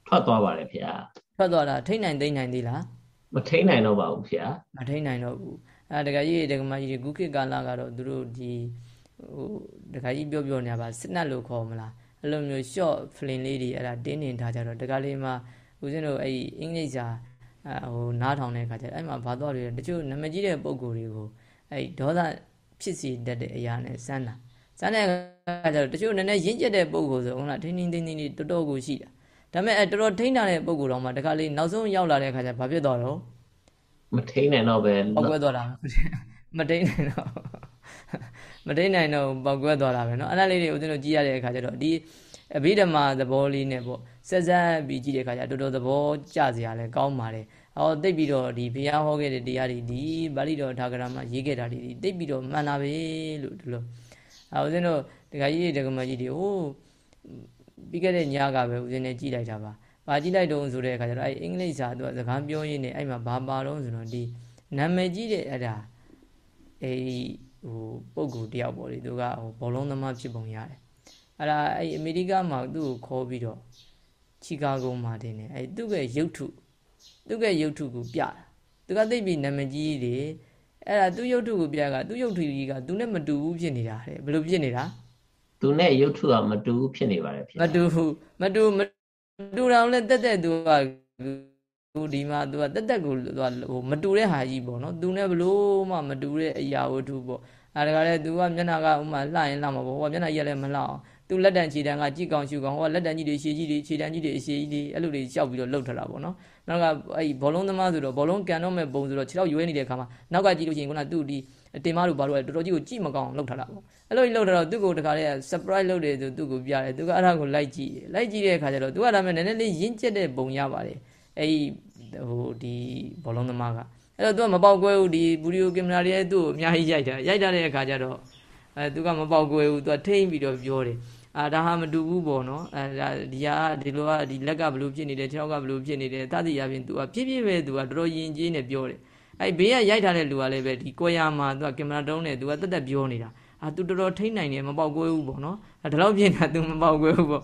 Speaker 2: ထွက်သွားပါတယ်ဖေ။
Speaker 1: ထွက်သွားတာထိတ်နိုင်သိမ့်နိုင်သေးလား
Speaker 2: မထိတ်နိုင်တော့ပါဘူးဖေ။
Speaker 1: မထိတ်နိုင်တော့ဘူး။အဲတခါကြီးတခါမကြီးကုခေတ်ကာလကတော့သူတို့ဒီဟိုတခါကြီးပြောပြောနေပါစစ်နတ်လို့ခေါ်မလား။အဲ့လိုမျိုး short film လေးတွေအဲ့ဒါတင်းနေထားကြတော့တခါလေးမှာဦးဇင်းတို့အဲ့ဒီအင်္ဂလိပ်စာဟိုနားထောင်တဲ့အခါကျတော့အဲ့မှာဘာသွားလို့တချို့နာမည်ကြီးတဲ့ပုံကိုယ်တွေကိုအဲ့ဒေါသဖြစ်စီတတ်တဲ့အရာနဲ့စမ်းတာ စမ်းတဲ့အခါကျတော့တချို့နည်းနည်းရင့်ကျက်တဲ့ပုံကိုယ်ဆိုဟုတ်လားထင်းထင်းထင်းထင်းတော်တော်ကိုရှိတာဒါပေမဲ့အဲတော်တော်ထိန်းထားတဲ့ပုံကိုယ်တော်မှာတခါလေးနောက်ဆုံးရောက်လာတဲ့အခါကျဘာဖြစ်သွားတော့
Speaker 2: မထိန်းနိုင်တော့ပဲ
Speaker 1: ပောက်ကွဲသွားတာမထိန်းနိုင်တော့မထိန်းနိုင်တော့ပောက်ကွဲသွားတာပဲเนาะအဲ့ဒါလေးတွေဦးဇင်းတို့ကြည့်ရတဲ့အခါကျတော့ဒီအဘိဓမ္မာသဘောလေးနဲ့ပေါ့ဆက်ဆက်ပြီးကြည့်တဲ့အခါကျတော်တော်သဘောကျစရာလဲကောင်းပါတယ် ဟောတိတ်ပြီးတော့ဒီဘုရားဟောခဲ့တဲ့တရားတွေဒီပါဠိတော်ထာဂရမှာရေးခဲ့တာတွေဒီတိတ်ပြီးတော့မှန်တာပဲလို့ဒီလို အဲဦးဇင်းတို့ဒကာကြီးဒကာမကြီးတွေဟိုးပြီးခဲ့တဲ့ညကပဲဦးဇင်းနဲ့ကြည်လိုက်တာပါ။ဘာကြည့်လိုက်တော့ဆိုတဲ့အခါကျတော့အဲအင်္ဂလိပ်စာသူကစကားပြောရင်းနဲ့အဲ့မှာဘာပါတော့ဆိုတော့ဒီနာမည်ကြီးတဲ့အဲ့ဒါအဲဟိုပုံကူတယောက်ပေါ့လေသူကဟိုဘောလုံးသမားဖြစ်ပုံရတယ်။အဲ့ဒါအဲ့အမေရိကမှာသူ့ကိုခေါ်ပြီးတော့ချီကာဂိုမှာတင်တယ်အဲ့သူ့ရဲ့ရုပ်ထုသူ့ရဲ့ရုပ်ထုကိုပြတာသူကသိပြီနာမည်ကြီးတွေ အဲ့ဒါသူ့ရုပ်ထုကိုပြကသူ့ရုပ်ထုကြီးကသူနဲ့မတူဘူးဖြစ်နေတာတဲ့ဘယ်လိုဖြစ်နေတာ
Speaker 2: သူနဲ့ရုပ်ထုကမတူဘူးဖြစ်နေပါတယ်
Speaker 1: ဖြစ်မတူမတူမတူတော်လဲတက်တက်သူကသူဒီမှာသူကတက်တက်ကိုသူကဟိုမတူတဲ့ဟာကြီးပေါ့နော်သူနဲ့ဘလို့မှမတူတဲ့အရာဝတ္ထုပေါ့အဲဒါကလည်းသူကမျက်နှာကဥမာလှရင်လှမှာပေါ့ဟိုကမျက်နှာကြီးလည်းမလှအောင် သူလက်တံခြေတံကကြည့်ကောင်းရှုကောင်းဟိုကလက်တံကြီးတွေရှည်ကြီးတွေခြေတံကြီးတွေအရှည်ကြီးတွေအဲ့လိုတွေရှောက်ပြီးတော့လှုပ်ထတာပေါ့နော်နောက်ကအဲ့ဘောလုံးသမားဆိုတော့ဘောလုံးကန်တော့မဲ့ပုံဆိုတော့ခြေထောက်ရွေးနေတဲ့ခါမှာနောက်ကကြည့်လို့ရှိရင်ခုနသူ့ဒီတင်မတို့ဘာလို့လဲတော်တော်ကြီးကိုကြည့်မကောင်းအောင်လှုပ်ထတာပေါ့အဲ့လိုကြီးလှုပ်ထတော့သူ့ကိုတခါလေး surprise လုပ်တယ်ဆိုသူ့ကိုပြတယ်သူကအဲ့ဒါကိုလိုက်ကြည့်တယ်လိုက်ကြည့်တဲ့အခါကျတော့သူကဒါမဲ့နည်းနည်းလေးရင့်ကျက်တဲ့ပုံရပါတယ်အဲ့ဒီဟိုဒီဘောလုံးသမားကအဲ့တော့သူကမပေါက်ကွဲဘူးဒီဘူရီယိုကင်မရာတွေသူ့ကိုအများကြီးရိုက်တာရိုက်တာတဲ့အခါကျတော့အဲသူကမပေါက်ကွဲဘူးသူကထိမ့်ပြီးတော့ပြောတယ် အာဒါဟာမတူဘူးပေါ့နော်အဲဒါဒီဟာဒီလိုကဒီလက်ကဘလို့ဖြစ်နေတယ်ခြေထောက်ကဘလို့ဖြစ်နေတယ်တသတိရပြင် तू ကပြည့်ပြည့်ပဲ तू ကတော်တော်ယဉ်ကျေးနေပြောတယ်အဲဘေးကရိုက်ထားတဲ့လူကလည်းပဲဒီကိုရမှာ तू ကကင်မရာတုံးနေ तू ကတက်တက်ပြောနေတာအာ तू တော်တော်ထိမ့်နိုင်တယ်မပေါက်ကွဲဘူးပေါ့နော်အဲဒါတော့ပြင်တာ तू မပေါက်ကွဲဘူးပေါ့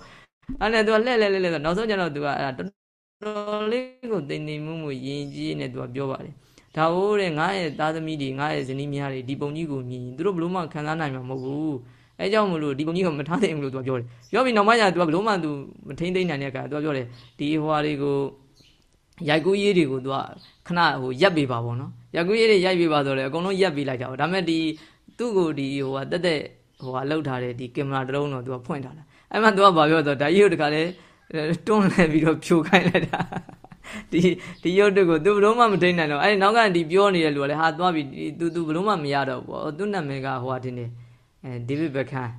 Speaker 1: အဲ့နဲ့ तू ကလှဲ့လှဲ့လှဲ့လှဲ့နောက်ဆုံးကျတော့ तू ကအဲ့ဒါတော်တော်လေးကိုတိမ်တိမ်မှုမှုယဉ်ကျေးနေ तू ကပြောပါတယ်ဒါဟိုးတဲ့ငါရဲ့သားသမီးတွေငါရဲ့ဇနီးမယားတွေဒီပုံကြီးကိုမြင်ရင်သူတို့ဘလို့မှခံစားနိုင်မှာမဟုတ်ဘူး အဲကြောင့်မလို့ဒီပုံကြီးကိုမထားသိဘူးလို့သူကပြောတယ်ပြောပြီးနောက်မှကျသူကဘလို့မှသူမထိမ့်သိမ့်နိုင်တဲ့အခါသူကပြောတယ်ဒီဟွာတွေကိုရိုက်ကူးရေးတွေကိုသူကခဏဟိုရက်ပေးပါပေါ့နော်ရိုက်ကူးရေးတွေရိုက်ပေးပါဆိုတော့အကုန်လုံးရက်ပေးလိုက်တာပေါ့ဒါပေမဲ့ဒီသူ့ကိုဒီဟိုဟာတက်တက်ဟိုဟာလောက်ထားတဲ့ဒီကင်မရာတစ်လုံးတော့သူကဖွင့်ထားတာအဲ့မှသူကဘာပြောတော့ဒါကြီးတို့တခါလဲတွန်းလဲပြီးတော့ဖြိုခိုင်းလိုက်တာဒီဒီရုပ်တုကိုသူဘလို့မှမထိန်နိုင်တော့အဲ့နောက်ကဒီပြောနေတဲ့လူကလည်းဟာသွားပြီသူသူဘလို့မှမရတော့ဘူးပေါ့သူနာမည်ကဟိုဟာတင်နေ အဲဒေးဗစ်ဘက်ခန်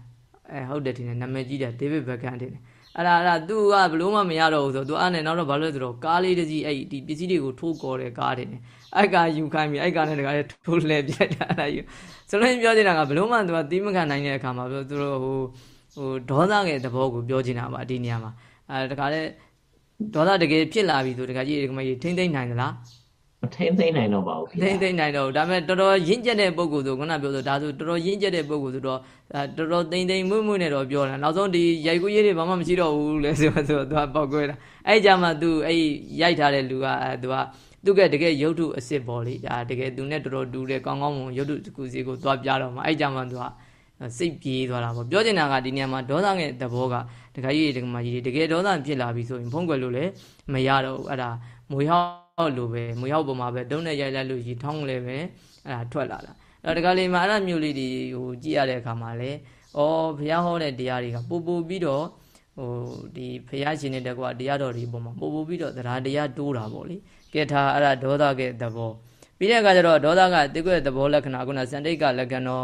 Speaker 1: အဲဟုတ်တယ်ထင်တယ်နာမည်ကြီးတယ်ဒေးဗစ်ဘက်ခန်ထင်တယ်အဲ့ဒါအဲ့ဒါသူကဘလို့မှမရတော့ဘူးဆိုသူအဲ့နဲ့နောက်တော့ဘာလို့လဲဆိုတော့ကားလေးတစ်စီးအဲ့ဒီပစ္စည်းတွေကိုထိုးကော်တဲ့ကားတင်တယ်အဲ့ကားယူခိုင်းပြီးအဲ့ကားနဲ့တကားလေးထိုးလဲပြတ်တာအဲ့ဒါယူဆိုလို့ပြောနေတာကဘလို့မှသူကတီးမခံနိုင်တဲ့အခါမှာပြောသူတို့ဟိုဟိုဒေါသရဲ့သဘောကိုပြောချင်တာပါဒီနေရာမှာအဲတကားလေးဒေါသတကယ်ဖြစ်လာပြီဆိုတခါကြီးဒီကမကြီးထိမ့်သိမ့်နိုင်သလား
Speaker 2: မထိမ့်သိမ့်နိုင်တော့ပါဘူးခင်ဗျာ
Speaker 1: ထိမ့်သိမ့်နိုင်တော့ဒါပေမဲ့တော်တော်ရင့်ကျက်တဲ့ပုံကူဆိုခုနပြောဆိုဒါဆိုတော်တော်ရင့်ကျက်တဲ့ပုံကူဆိုတော့တော်တော်တိမ်တိမ်မွေ့မွေ့နဲ့တော့ပြောတာနောက်ဆုံးဒီရိုက်ကူးရေးတွေဘာမှမရှိတော့ဘူးလဲဆိုတော့သူကပေါက်ကွဲတာအဲ့ကြမှာသူအဲ့ရိုက်ထားတဲ့လူကသူကသူကတကယ်ရုပ်ထုအစ်စ်ပေါ်လေဒါတကယ်သူနဲ့တော်တော်တူတယ်ကောင်းကောင်းမွန်ရုပ်ထုကူစီကိုသွားပြတော့မှအဲ့ကြမှာသူကစိတ်ပြေးသွားတာပေါ့ပြောချင်တာကဒီနေရာမှာဒေါသငယ်သဘောကတခါကြီးဒီကမှာကြီးတကယ်ဒေါသဖြစ်လာပြီဆိုရင်ဖုံးကွယ်လို့လည်းမရတော့ဘူးအဲ့ဒါမွေဟော က်လိုပဲမွေဟောက်ပေါ်မှာပဲဒုံနဲ့ရိုက်လိုက်လို့ရီထောင်းလည်းပဲအဲ့ဒါထွက်လာတာအဲ့ဒါတခါလေးမှာအဲ့ဒါမျိုးလေးတွေဟိုကြည့်ရတဲ့အခါမှာလည်းဩဘုရားဟောတဲ့တရားတွေကပို့ပို့ပြီးတော့ဟိုဒီဘုရားရှင်တဲ့ကွာတရားတော်တွေပေါ်မှာပို့ပို့ပြီးတော့တရားတရားတိုးတာပေါ့လေကဲထားအဲ့ဒါဒေါသကဲသဘောပြီးတဲ့အခါကျတော့ဒေါသကတိကွဲ့သဘောလက္ခဏာခုနစန္ဒိတ်ကလက္ခဏာ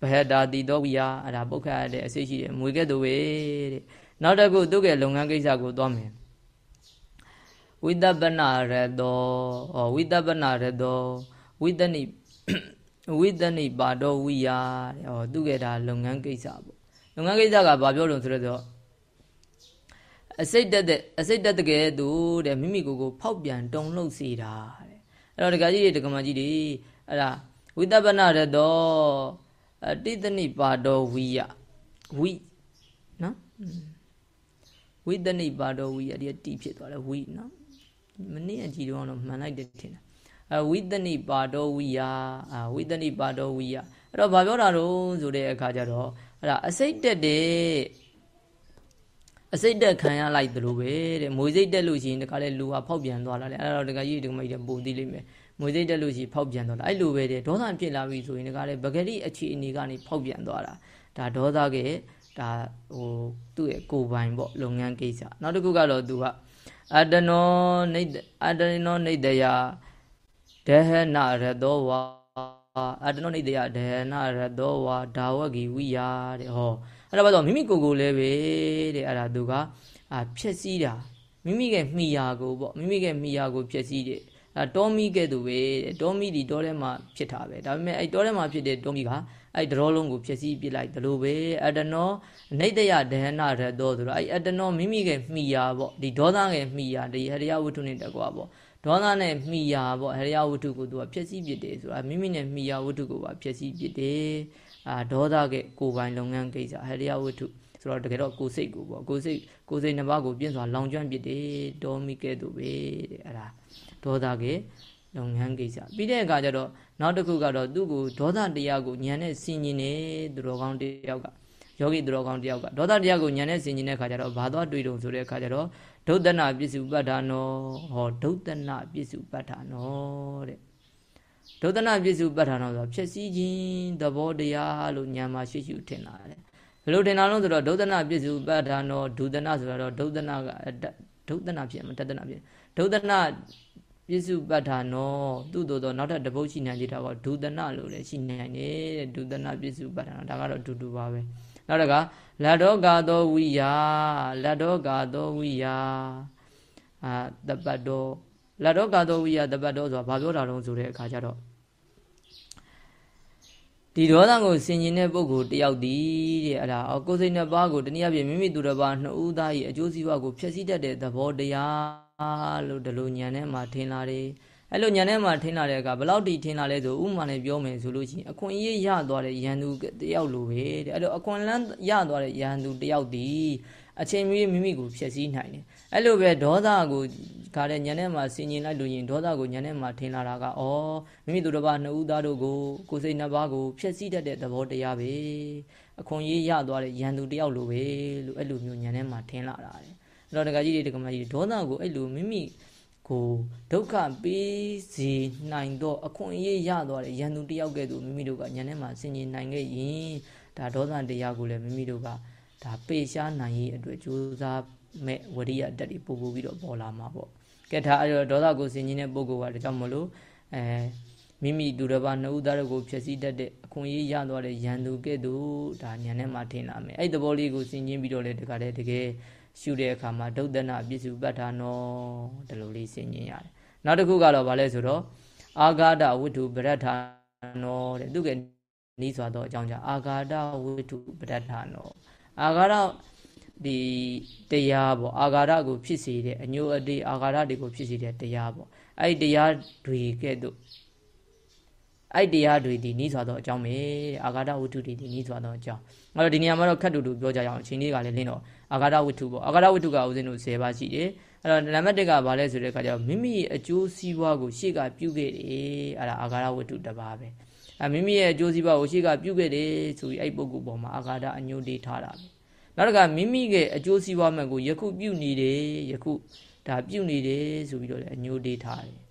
Speaker 1: ဘဟတာတိသောဝိယအဲ့ဒါပုတ်ခတ်ရတဲ့အစိတ်ရှိတယ်မွေကဲ့သို့ပဲတဲ့နောက်တစ်ခုသူ့ရဲ့လုပ်ငန်းကိစ္စကိုသွားမယ် ဝိတပနာရတောဟောဝိတပနာရတောဝိတနိဝိတနိပါတော်ဝိယတဲ့ဟောသူ့ရဲ့ဒါလုပ်ငန်းကိစ္စပေါ့လုပ်ငန်းကိစ္စကဘာပြောလို့ဆိုတော့အစိတ်တက်တဲ့အစိတ်တက်တကယ်သူတဲ့မိမိကိုယ်ကိုဖောက်ပြန်တုံလှုပ်စေတာတဲ့အဲ့တော့ဒကာကြီးတွေဒကာမကြီးတွေအဲ့ဒါဝိတပနာရတောအတိတနိပါတော်ဝိယဝိနော်ဝိတနိပါတော်ဝိယဒီတိဖြစ်သွားတယ်ဝိနော် မနေ့အကြည့်တော့မှန်လိုက်တယ်ထင်တယ်အဝိတနိပါတော်ဝိယအဝိတနိပါတော်ဝိယအဲ့တော့ဘာပြောတာတော့ဆိုတဲ့အခါကျတော့အဲ့ဒါအစိတ်တက်တဲ့အစိတ်တက်ခံရလိုက်သလိုပဲတဲ့မွေစိတ်တက်လို့ရှိရင်တခါလေလူဟာဖောက်ပြန်သွားလာတယ်အဲ့တော့တခါကြီးဒီမိတ်တဲ့ပုံသိလိမ့်မယ်မွေစိတ်တက်လို့ရှိဖောက်ပြန်သွားတာအဲ့လိုပဲတဲ့ဒေါသဖြစ်လာပြီဆိုရင်တခါလေပဂရိအခြေအနေကနေဖောက်ပြန်သွားတာဒါဒေါသကဒါဟိုသူ့ရဲ့ကိုပိုင်ပေါ့လုပ်ငန်းကိစ္စနောက်တစ်ခုကတော့သူက အတနောနေအတနောနေတယဒေဟနာရတောဝါအတနောနေတယဒေဟနာရတောဝါဒါဝဂီဝိယာတဲ့ဟောအဲ့ဒါဘာလို့မိမိကိုယ်ကိုလည်းပဲတဲ့အဲ့ဒါသူကအာဖြက်စီးတာမိမိရဲ့မိယာကိုပေါ့မိမိရဲ့မိယာကိုဖြက်စီးတယ်အဲတောမီကဲ့သို့ပဲတောမီဒီတောထဲမှာဖြစ်တာပဲဒါပေမဲ့အဲတောထဲမှာဖြစ်တဲ့တောမီက အဲတရောလုံးကိုဖြစ်စည်းပြစ်လိုက်သလိုပဲအတနောနေတယဒဟနရတောဆိုတော့အဲအတနောမိမိကမိယာပေါ့ဒီဒေါသကမိယာဒီဟရိယဝတ္ထုနဲ့တကွာပေါ့ဒေါသနဲ့မိယာပေါ့ဟရိယဝတ္ထုကိုသူကဖြစ်စည်းပြစ်တယ်ဆိုတာမိမိနဲ့မိယာဝတ္ထုကိုပါဖြစ်စည်းပြစ်တယ်အာဒေါသကကိုယ်ပိုင်လုပ်ငန်းကိစ္စဟရိယဝတ္ထုဆိုတော့တကယ်တော့ကိုယ်စိတ်ကိုပေါ့ကိုယ်စိတ်ကိုယ်စိတ်နှစ်ပါးကိုပြင်းစွာလောင်ကျွမ်းပြစ်တယ်ဒေါမိကဲ့သို့ပဲတဲ့အဲ့ဒါဒေါသက လုပ်ငန်းကိစ္စပြီးတဲ့အခါကျတော့နောက်တစ်ခုကတော့သူ့ကိုဒေါသတရားကိုညံနဲ့ဆင်ញင်နေသူတော်ကောင်းတယောက်ကယောဂီသူတော်ကောင်းတယောက်ကဒေါသတရားကိုညံနဲ့ဆင်ញင်တဲ့အခါကျတော့ဘာသွားတွေ့တုံဆိုတဲ့အခါကျတော့ဒုဒ္ဒနာပစ္စုပ္ပတ္ထာနောဟောဒုဒ္ဒနာပစ္စုပ္ပတ္ထာနောတဲ့ဒုဒ္ဒနာပစ္စုပ္ပတ္ထာနောဆိုတာဖြစ်စည်းခြင်းသဘောတရားလို့ညံမှာရှိရှိထင်လာတယ်ဘယ်လိုထင်လာလို့ဆိုတော့ဒုဒ္ဒနာပစ္စုပ္ပတ္ထာနောဒုဒ္ဒနာဆိုတော့ဒုဒ္ဒနာကဒုဒ္ဒနာဖြစ်မှာတဒနာဖြစ်ဒုဒ္ဒနာ ပြစ္စုပ္ပတ္ထာနောသူ့တို့တော့နောက်ထပ်တပုတ်ရှိနိုင်သေးတာကဒုဒနာလို့လည်းရှိနိုင်တယ်ဒုဒနာပြစ္စုပ္ပတ္ထာနောဒါကတော့အတူတူပါပဲနောက်တကလတ္တောကာသောဝိယလတ္တောကာသောဝိယအာတပတ်တော်လတ္တောကာသောဝိယတပတ်တော်ဆိုတာဘာပြောတာတုံးဆိုတဲ့အခါကျတော့ဒီဒေါသကိုဆင်ញင်တဲ့ပုဂ္ဂိုလ်တယောက်တည်းတဲ့အဲ့ဒါကိုယ်စိတ်နှစ်ပါးကိုတနည်းအားဖြင့်မိမိသူတစ်ပါးနှစ်ဦးသား၏အကျိုးစီးပွားကိုဖျက်ဆီးတတ်တဲ့သဘောတရား လို့ဒီလိုညံထဲမှာထင်လာတယ်အဲ့လိုညံထဲမှာထင်လာတဲ့အခါဘယ်လောက်ထိထင်လာလဲဆိုဥမာနဲ့ပြောမယ်ဆိုလို့ရှိရင်အခွင့်အရေးရသွားတဲ့ရန်သူတယောက်လိုပဲတဲ့အဲ့လိုအခွင့်အလန်းရသွားတဲ့ရန်သူတယောက်တည်းအချိန်မီမိမိကိုဖျက်ဆီးနိုင်တယ်အဲ့လိုပဲဒေါသကိုခါတဲ့ညနေမှာဆင်ញင်လိုက်လို့ရင်ဒေါသကိုညနေမှာထင်လာတာကဩမိမိတို့တစ်ပါးနှစ်ဦးသားတို့ကိုကိုယ်စိတ်နှစ်ပါးကိုဖျက်ဆီးတတ်တဲ့သဘောတရားပဲအခွင့်အရေးရသွားတဲ့ရန်သူတယောက်လိုပဲလို့အဲ့လိုမျိုးညနေမှာထင်လာတာတယ် အဲ့တော့ဒကာကြီးတွေဒကာမကြီးတွေဒေါသကိုအဲ့လိုမိမိကိုဒုက္ခပေးစေနိုင်တော့အခွင့်အရေးရသွားတဲ့ရန်သူတယောက်ကဲ့သို့မိမိတို့ကညနေမှာဆင်ញင်နိုင်ခဲ့ရင်ဒါဒေါသတရားကိုလည်းမိမိတို့ကဒါပေရှားနိုင်ရေးအတွက်ကြိုးစားမဲ့ဝရိယတက်တွေပို့ပို့ပြီးတော့ပေါ်လာမှာပေါ့ကဲဒါအဲ့တော့ဒေါသကိုဆင်ញင်တဲ့ပုဂ္ဂိုလ်ကဒါကြောင့်မလို့အဲမိမိဒုရဘနှစ်ဦးသားတို့ကိုဖြည့်ဆည်းတတ်တဲ့အခွင့်အရေးရသွားတဲ့ရန်သူကဲ့သို့ဒါညံထဲမှာထင်လာမယ်အဲ့ဒီသဘောလေးကိုဆင်ခြင်ပြီးတော့လေတခါတည်းတကယ် ရှုတဲ့အခါမှာဒုဒ္ဒနာပြစ္စုပ္ပတ္ထာနောဒီလိုလေးဆင်ញင်ရတယ်နောက်တစ်ခုကတော့ဗာလဲဆိုတော့အာဂါဒဝိတုပရဋ္ဌာနောတဲ့သူကနီးစွာသောအကြောင်းကြောင့်အာဂါဒဝိတုပရဋ္ဌာနောအာဂါဒဒီတရားပေါ့အာဃာရကိုဖြစ်စေတဲ့အညိုအတေးအာဃာရတွေကိုဖြစ်စေတဲ့တရားပေါ့အဲ့ဒီတရားတွေကဲ့သို့ အဲ့တရားတွေဒီနီးစွာသောအကြောင်းပဲအာဃာတဝတ္ထုတွေဒီနီးစွာသောအကြောင်းအဲ့တော့ဒီနေရာမှာတော့ခတ်တူတူပြောကြရအောင်အချိန်လေးကလည်းလင်းတော့အာဃာတဝတ္ထုပေါ့အာဃာတဝတ္ထုကဦးဇင်းတို့10ပါးရှိတယ်အဲ့တော့နံပါတ်1ကဘာလဲဆိုတဲ့အခါကျတော့မိမိရဲ့အကျိုးစီးပွားကိုရှေ့ကပြုခဲ့တယ်အဲ့ဒါအာဃာတဝတ္ထုတစ်ပါးပဲအဲမိမိရဲ့အကျိုးစီးပွားကိုရှေ့ကပြုခဲ့တယ်ဆိုပြီးအဲ့ပုဂ္ဂိုလ်ပေါ်မှာအာဃာတအညိုတေးထားတာပဲနောက်တစ်ခါမိမိရဲ့အကျိုးစီးပွားမှန်ကိုယခုပြုနေတယ်ယခုဒါပြုနေတယ်ဆိုပြီးတော့လည်းအညိုတေးထားတယ်။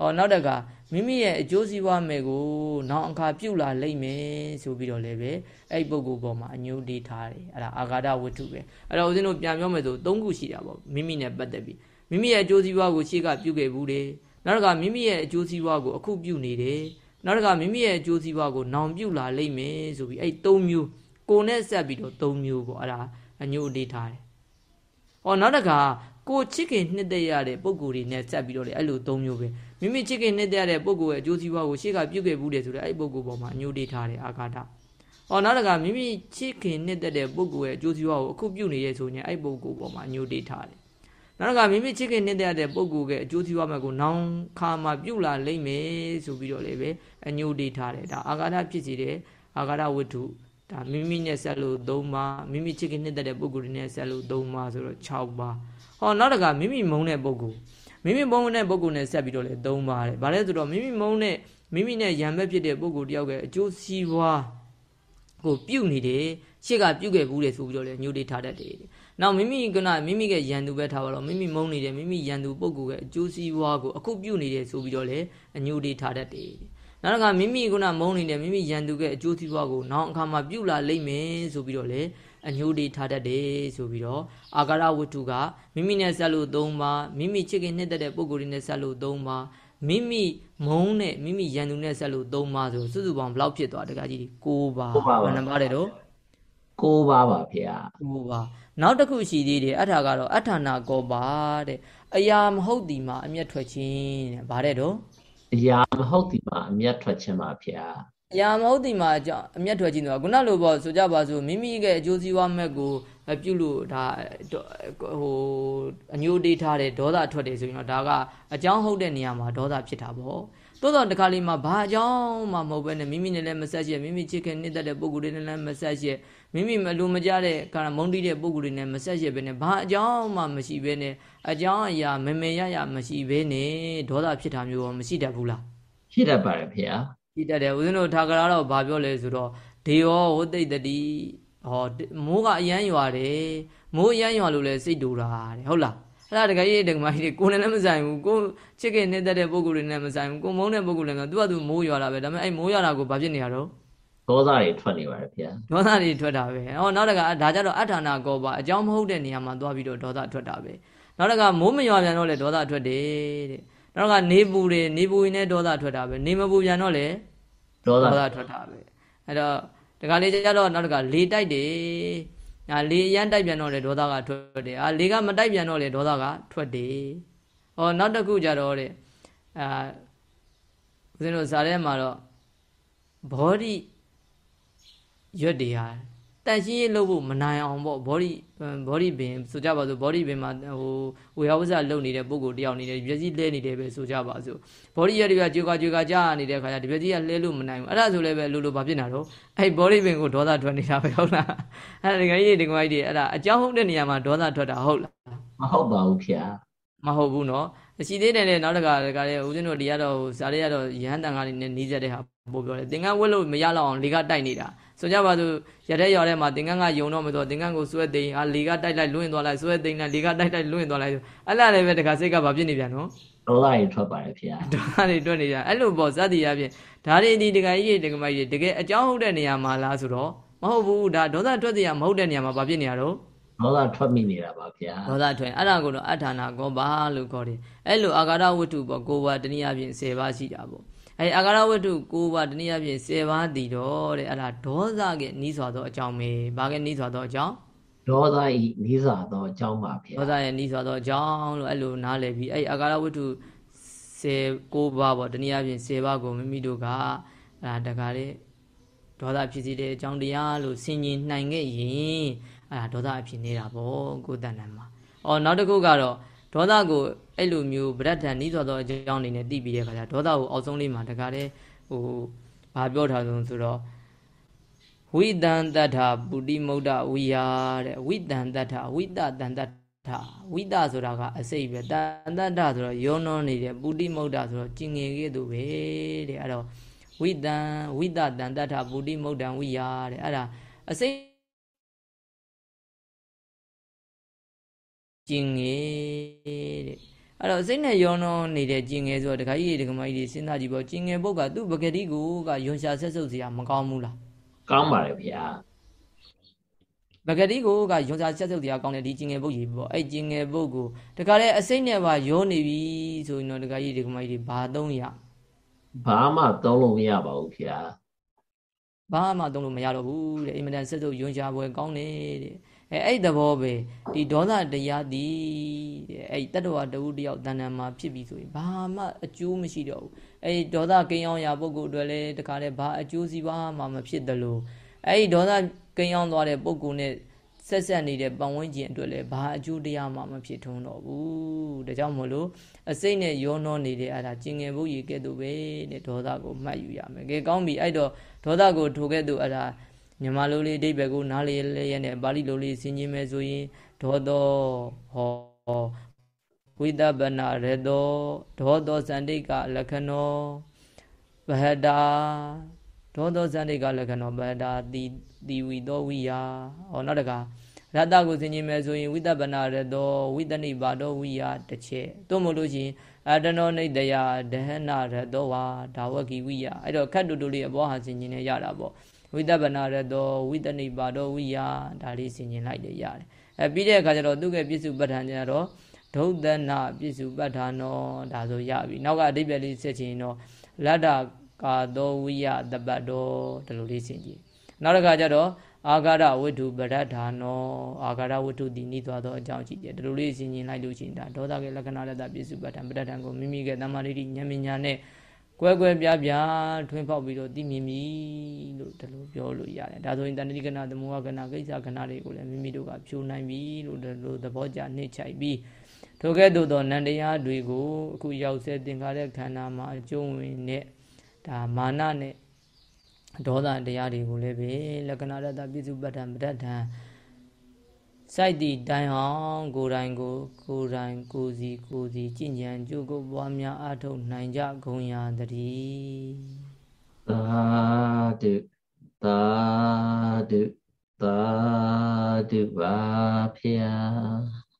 Speaker 1: အော်နောက်တစ်ခါမိမိရဲ့အကျိုးစီးပွားမယ်ကိုနောက်အခါပြုလာလိမ့်မယ်ဆိုပြီးတော့လည်းပဲအဲ့ပုဂ္ဂိုလ်ပေါ်မှာအညိုတေးထားတယ်။အဲ့ဒါအာဃာတဝတ္ထုပဲ။အဲ့တော့ဦးဇင်းတို့ပြန်ပြောမယ်ဆို၃ခုရှိတာပေါ့မိမိနဲ့ပတ်သက်ပြီးမိမိရဲ့အကျိုးစီးပွားကိုရှေ့ကပြုခဲ့ဘူးတယ်။နောက်တစ်ခါမိမိရဲ့အကျိုးစီးပွားကိုအခုပြုနေတယ်။နောက်တစ်ခါမိမိရဲ့အကျိုးစီးပွားကိုနောင်ပြုလာလိမ့်မယ်ဆိုပြီးအဲ့၃မျိုးကိုနဲ့ဆက်ပြီးတော့၃မျိုးပေါ့အဲ့ဒါအညိုအတေးထားတယ်။အော်နောက်တခါကိုချစ်ခင်နှစ်သက်ရတဲ့ပုံကိုယ်တွေနဲ့ဆက်ပြီးတော့လေအဲ့လိုသုံးမျိုးပဲ မိမိချစ်ခင်နှစ်သက်ရတဲ့ပုံကိုယ်ရဲ့အကျိုးစီးပွားကိုရှေ့ကပြုတ်ခဲ့ဘူးတယ်ဆိုတော့အဲ့ပုံကိုယ်ပေါ်မှာအညိုတေးထားတယ်အာဃာတ။အော်နောက်တခါမိမိချစ်ခင်နှစ်သက်တဲ့ပုံကိုယ်ရဲ့အကျိုးစီးပွားကိုအခုပြုတ်နေရဲ့ဆိုရင်အဲ့ပုံကိုယ်ပေါ်မှာအညိုတေးထားတယ်။နောက်တခါမိမိချစ်ခင်နှစ်သက်ရတဲ့ပုံကိုယ်ရဲ့အကျိုးစီးပွားမှာကိုနောင်ခါမှာပြုတ်လာလိမ့်မယ်ဆိုပြီးတော့လေပဲအညိုတေးထားတယ်ဒါအာဃာတဖြစ်စီတဲ့အာဃာတဝတ္ထုဒါမိမိနဲ့ဆက်လို့၃ပါးမိမိချစ်ခင်နှစ်သက်တဲ့ပုဂ္ဂိုလ်တွေနဲ့ဆက်လို့၃ပါးဆိုတော့6ပါးဟောနောက်တကမိမိမုန်းတဲ့ပုဂ္ဂိုလ် မိမိမုန်းတဲ့ပုဂ္ဂိုလ်နဲ့ဆက်ပြီးတော့လေ၃ပါးတယ်ဗါလဲဆိုတော့မိမိမုန်းတဲ့မိမိနဲ့ရံမဲ့ဖြစ်တဲ့ပုဂ္ဂိုလ်တယောက်ရဲ့အကျိုးစီးပွားကိုပြုတ်နေတယ်ရှေ့ကပြုတ်ခဲ့ဘူးလေဆိုပြီးတော့လေညှို့တေးထားတတ်တယ်နောက်မိမိကနမိမိကရန်သူပဲထားပါတော့မိမိမုန်းနေတယ်မိမိရန်သူပုဂ္ဂိုလ်ရဲ့အကျိုးစီးပွားကိုအခုပြုတ်နေတယ်ဆိုပြီးတော့လေအညှို့တေးထားတတ်တယ်နောက်တစ်ခါမိမိကမုန်းနေတဲ့မိမိရန်သူကအကျိုးစီးပွားကိုနောက်အခါမှာပြုတ်လာလိမ့်မယ်ဆိုပြီးတော့လေ အညိုးတွေထားတတ်တယ်ဆိုပြီးတော့အာကာရဝတ္ထုကမိမိနဲ့ဆက်လို့၃ပါးမိမိချစ်ခင်နှစ်သက်တဲ့ပုံကိုယ်တွေနဲ့ဆက်လို့၃ပါးမိမိမုန်းနဲ့မိမိရန်သူနဲ့ဆက်လို့၃ပါးဆိုစုစုပေါင်းဘယ်လောက်ဖြစ်သွားတကကြီး၉ပါးဘယ်နှပါးလဲတော့
Speaker 2: ၉ပါးပါဗျာ
Speaker 1: ၉ပါးနောက်တစ်ခုရှိသေးတယ်အထာကတော့အထာနာကောပါတဲ့အရာမဟုတ်ဒီမှာအမျက်ထွက်ခြင်းတဲ့ဗါတဲ့တော့
Speaker 2: အရာမဟုတ်ဒီမှာအမျက်ထွက်ခြင်းပါဗျာ
Speaker 1: အရာမဟုတ်ဒီမှာအကြောင်းအမျက်ထွက်ခြင်းတော့ခုနလိုပေါ့ဆိုကြပါစို့မိမိရဲ့အကျိုးစီးပွားမဲ့ကိုပြုလို့ဒါဟိုအညိုတေးထားတဲ့ဒေါသထွက်တယ်ဆိုရင်တော့ဒါကအကြောင်းဟုတ်တဲ့နေရာမှာဒေါသဖြစ်တာပေါ့သို့တော့တခါလေးမှာဘာအကြောင်းမှမဟုတ်ဘဲနဲ့မိမိနဲ့လည်းမဆက်ရှိမိမိချစ်ခင်နှစ်သက်တဲ့ပုံကိုယ်တွေနဲ့လည်းမဆက်ရှိမိမိမလူမကြတဲ့ကာမုန်းတီးတဲ့ပုံကိုယ်တွေနဲ့မဆက်ရှိဘဲနဲ့ဘာအကြောင်းမှမရှိဘဲနဲ့အကြောင်းအရာမမေရရမရှိဘဲနဲ့ဒေါသဖြစ်တာမျိုးရောမရှိတတ်ဘူးလား
Speaker 2: ရှိတတ်ပါတယ်ဖေဟာ
Speaker 1: ရှိတတ်တယ်ဦးဇင်းတို့ထာဂရတော့ဘာပြောလဲဆိုတော့ဒေယောဝသိတ္တိဟောမိုးကအရန်ရွာတယ်မိုးအရန်ရွာလို့လဲစိတ်တူတာတဲ့ဟုတ်လားအဲ့ဒါတကယ်ကြီးတကမကြီးကိုယ်နဲ့လည်းမဆိုင်ဘူးကိုချစ်ခင်နေတဲ့တဲ့ပုံကိုယ်တွေနဲ့မဆိုင်ဘူးကိုမုန်းတဲ့ပုံကိုယ်တွေနဲ့သူကသူမိုးရွာတာပဲဒါပေမဲ့အဲ့မိုးရွာတာကိုဘာဖြစ်နေရတော့
Speaker 2: ဒေါသတွေထွက်နေပါတယ်ဗျာ
Speaker 1: ဒေါသတွေထွက်တာပဲဟောနောက်တကဒါကြတော့အထာနာကောပါအကြောင်းမဟုတ်တဲ့နေရာမှာသွားပြီးတော့ဒေါသထွက်တာပဲနောက်တကမိုးမရွာပြန်တော့လေဒေါသထွက်တယ်တဲ့ နောက်ကနေပူတယ်နေပူရင်လည်းဒေါသထွက်တာပဲနေမပူပြန်တော့လေဒေါသထွက်တာပဲအဲ့တော့တကလေးကြတော့နောက်တကလေတိုက်တယ်အာလေရမ်းတိုက်ပြန်တော့လေဒေါသကထွက်တယ်အာလေကမတိုက်ပြန်တော့လေဒေါသကထွက်တယ်ဟောနောက်တစ်ခုကြတော့တဲ့အာဦးဇင်းတို့ဇာထဲမှာတော့ဘောဓိရွတ်တွေဟာ တန်ရှင်းရေးလုပ်ဖို့မနိုင်အောင်ပေါ့ body body ပင်ဆိုကြပါစို့ body ပင်မှာဟိုဝေယဝဇ္ဇလုပ်နေတဲ့ပုံကိုတယောက်နေတယ်မျက်စိလဲနေတယ်ပဲဆိုကြပါစို့ body ရတွေကကြွေကကြွေကကြာနေတဲ့ခါကျဒီမျက်စိကလဲလို့မနိုင်ဘူးအဲ့ဒါဆိုလည်းပဲလို့လို့ဘာဖြစ်နေတာတော့အဲ့ body ပင်ကိုဒေါသထွက်နေတာပဲဟုတ်လားအဲ့ဒါဒီကကြီးဒီကကြီးတွေအဲ့ဒါအကြောင်းဟုတ်တဲ့နေရာမှာဒေါသထွက်တာဟုတ်လား
Speaker 2: မဟုတ်ပါဘူးခင်ဗျာ
Speaker 1: မဟုတ်ဘူးเนาะရှိသေးတယ်လေနောက်တကတကလည်းဦးဇင်းတို့ဒီကတော့ဇာလေးကတော့ရဟန်းတန်ကားလေးနဲ့နီးစက်တဲ့ဟာပို့ပြောတယ်သင်္ကန်းဝက်လို့မရတော့အောင်လေကတိုက်နေတာ ဆိုကြပါစို့ရတဲ့ရော်ထဲမှာသင်္ကန်းကယုံတော့မဆိုသင်္ကန်းကိုစွဲသိမ်းဟာလေကတိုက်လိုက်လွင့်သွားလိုက်စွဲသိမ်းလိုက်လေကတိုက်လိုက်လွင့်သွားလိုက်အဲ့လားလည်းပဲတခါစိတ်ကဘာဖြစ်နေပြန်နော်
Speaker 2: ဒေါသတွေထွက်ပါတယ်ဖေ။
Speaker 1: ဒေါသတွေထွက်နေကြအဲ့လိုပေါ့ဇတ်တီရဖြင့်ဒါတွေဒီတကယ်ကြီးတကယ်မကြီးတကယ်အကြောင်းဟုတ်တဲ့နေရာမှာလားဆိုတော့မဟုတ်ဘူးဒါဒေါသထွက်တရားမဟုတ်တဲ့နေရာမှာဘာဖြစ်နေရတော့
Speaker 2: ဒေါသထွက်မိနေတာပါဗျာ
Speaker 1: ဒေါသထွက်အဲ့ဒါကိုတော့အထာနာကောပါလို့ခေါ်တယ်အဲ့လိုအာဂါရဝတ္ထုပေါ့ကိုယ်ပါတနည်းအားဖြင့်10ပါးရှိတာပေါ့ အဲအာဂါရဝတ္ထု၉ပါးတနည်းအားဖြင့်10ပါးတည်တော့တဲ့အဲ့ဒါဒေါသကနီးစွာသောအကြောင်းပဲဘာကနီးစွာသောအကြောင်း
Speaker 2: ဒေါသဤနီးစွာသောအကြောင်းပါဗျာ
Speaker 1: ဒေါသရဲ့နီးစွာသောအကြောင်းလို့အဲ့လိုနားလည်ပြီးအဲ့အာဂါရဝတ္ထု10ပါးပေါ့တနည်းအားဖြင့်10ပါးကိုမိမိတို့ကအဲ့ဒါတကားလေးဒေါသဖြစ်စီတဲ့အကြောင်းတရားလို့ဆင်ញင်နိုင်ခဲ့ရင်အဲ့ဒါဒေါသအဖြစ်နေတာပေါ့ကိုယ်တဏ္ဍာမှာ။အော်နောက်တစ်ခုကတော့ဒေါသကို အဲ့လိုမျိုးဗရဒ္ဓန်နီးစွာသောအကြောင်းအနေနဲ့သိပြီးတဲ့အခါကျဒေါသကိုအောက်ဆုံးလေးမှာတခါတည်းဟိုဘာပြောထားဆုံးဆိုတော့ဝိတံတတ္ထာပုတိမုဒ္ဒဝိယာတဲ့ဝိတံတတ္ထာဝိတတံတတ္ထာဝိတဆိုတာကအစိတ်ပဲတန်တတ္ထာဆိုတော့ယောနောနေတဲ့ပုတိမုဒ္ဒဆိုတော့ကျင်ငယ်ကဲ့သို့ပဲတဲ့အဲ့တော့ဝိတံဝိတတံတတ္ထာပုတိမုဒ္ဒံဝိယာတဲ့အဲ့ဒါအစိတ်ကျင်ငယ်တဲ့ အဲ့တော့စိတ်နဲ့ယောနောနေတဲ့ကျင်ငယ်ဆိုတော့တခါကြီးတခါမကြီးစဉ်းစားကြည့်ပေါ့ကျင်ငယ်ပုတ်ကသူ့ပကတိကိုကယွန်ရှာဆက်ဆုပ်စရာမကောင်းဘူးလား
Speaker 2: ကောင်းပါတယ်ဗျာ
Speaker 1: ပကတိကိုကယွန်ရှာဆက်ဆုပ်စရာကောင်းတယ်ဒီကျင်ငယ်ပုတ်ကြီးပေါ့အဲ့ကျင်ငယ်ပုတ်ကိုတခါလေအစိတ်နဲ့ပါယောနေပြီဆိုရင်တော့တခါကြီးတခါမကြီးဘာသုံးရ
Speaker 2: ဘာမှသုံးလို့မရပါဘူးဗျာ
Speaker 1: ဘာမှသုံးလို့မရတော့ဘူးတဲ့အင်မတန်ဆက်ဆုပ်ယွန်ရှာပွဲကောင်းတယ်တဲ့ အဲအဲ့သဘောပဲဒီဒေါသတရားသည်အဲ့တတ္တဝတဝုတယောက်တဏ္ဍာမှာဖြစ်ပြီဆိုရင်ဘာမှအကျိုးမရှိတော့ဘူးအဲ့ဒေါသကိန်းအောင်ရာပုဂ္ဂိုလ်အတွက်လည်းတခါတည်းဘာအကျိုးစီးပွားမှမဖြစ်သလိုအဲ့ဒေါသကိန်းအောင်သွားတဲ့ပုဂ္ဂိုလ်နဲ့ဆက်ဆက်နေတဲ့ပတ်ဝန်းကျင်အတွက်လည်းဘာအကျိုးတရားမှမဖြစ်ထုံးတော့ဘူးဒါကြောင့်မို့လို့အစိမ့်နဲ့ရောနှောနေတဲ့အဲ့ဒါကျင်ငယ်ဖို့ရည်ကဲ့သို့ပဲတဲ့ဒေါသကိုမှတ်ယူရမယ်ကဲကောင်းပြီအဲ့တော့ဒေါသကိုထိုကဲ့သို့အဲ့ဒါ မြန်မာလိုလေးအဓိပ္ပာယ်ကိုနားလေလဲရနဲ့ပါဠိလိုလေးဆင်ခြင်မယ်ဆိုရင်ဒေါသောဟောဝိတပနာရတောဒေါသောစန္ဒိကလက္ခဏောဗဟတာဒေါသောစန္ဒိကလက္ခဏောဗဟတာတိတိဝိသောဝိယဟောနောက်တကရတ္တကိုဆင်ခြင်မယ်ဆိုရင်ဝိတပနာရတောဝိတနိပါတောဝိယတစ်ချက်သို့မဟုတ်လို့ရှိရင်အတနောနိတယဒဟနရတောဝါဒါဝကိဝိယအဲ့တော့ခတ်တူတူလေးအပေါ်ဟာဆင်ခြင်နေရတာပေါ့ ဝိတပနာရတောဝိတနိပါတောဝိယဒါလေးဆင်ញင်လိုက်တယ်ရတယ်အဲပြီးတဲ့အခါကျတော့သူကပြစ္စုပ္ပတ္ထန်ကျတော့ဒုဒနာပြစ္စုပ္ပတ္ထာနောဒါဆိုရပြီနောက်ကအဓိပ္ပာယ်လေးဆက်ချင်တော့လတ္တကာသောဝိယတပတ်တော်ဒီလိုလေးဆင်ကြည့်နောက်တစ်ခါကျတော့အာဂါရဝိတုပရဒ္ဌာနောအာဂါရဝိတုဒီနိသွားသောအကြောင်းရှိတယ်ဒီလိုလေးစဉ်းကျင်လိုက်လို့ရှိရင်ဒါဒေါသကလက္ခဏာလက်တာပြစ္စုပ္ပတ္တံပရဒ္ဌံကိုမိမိကတမ္မာရိတိဉာဏ်ပညာနဲ့ ကွဲကွဲပြားပြားထွင်းပေါက်ပြီးတော့သိမြင်ပြီလို့ဒီလိုပြောလို့ရတယ်ဒါဆိုရင်တဏှိကနာသမုဟကနာကိစ္စကနာတွေကိုလည်းမိမိတို့ကဖြိုနိုင်ပြီလို့ဒီလိုသဘောကျနှိမ့်ချိုက်ပြီးထိုကဲ့သို့သောနန္တရားတွေကိုအခုရောက်ဆဲသင်္ခါရခန္ဓာမှာအကျုံးဝင်တဲ့ဒါမာနနဲ့ဒေါသတရားတွေကိုလည်းပဲလက္ခဏာရတ္တပြစ္စုပ္ပတ္တံပဋ္ဌာန် စိုက်သည့်တိုင်အောင်ကိုယ်တိုင်ကိုကိုယ်တိုင်ကိုစီကိုစီကြည်ညံကြိုးကိုပွားများအားထုတ်နိုင်ကြကုန်ရာတည်း
Speaker 2: သာဓုသာဓုသာဓုပါဖျား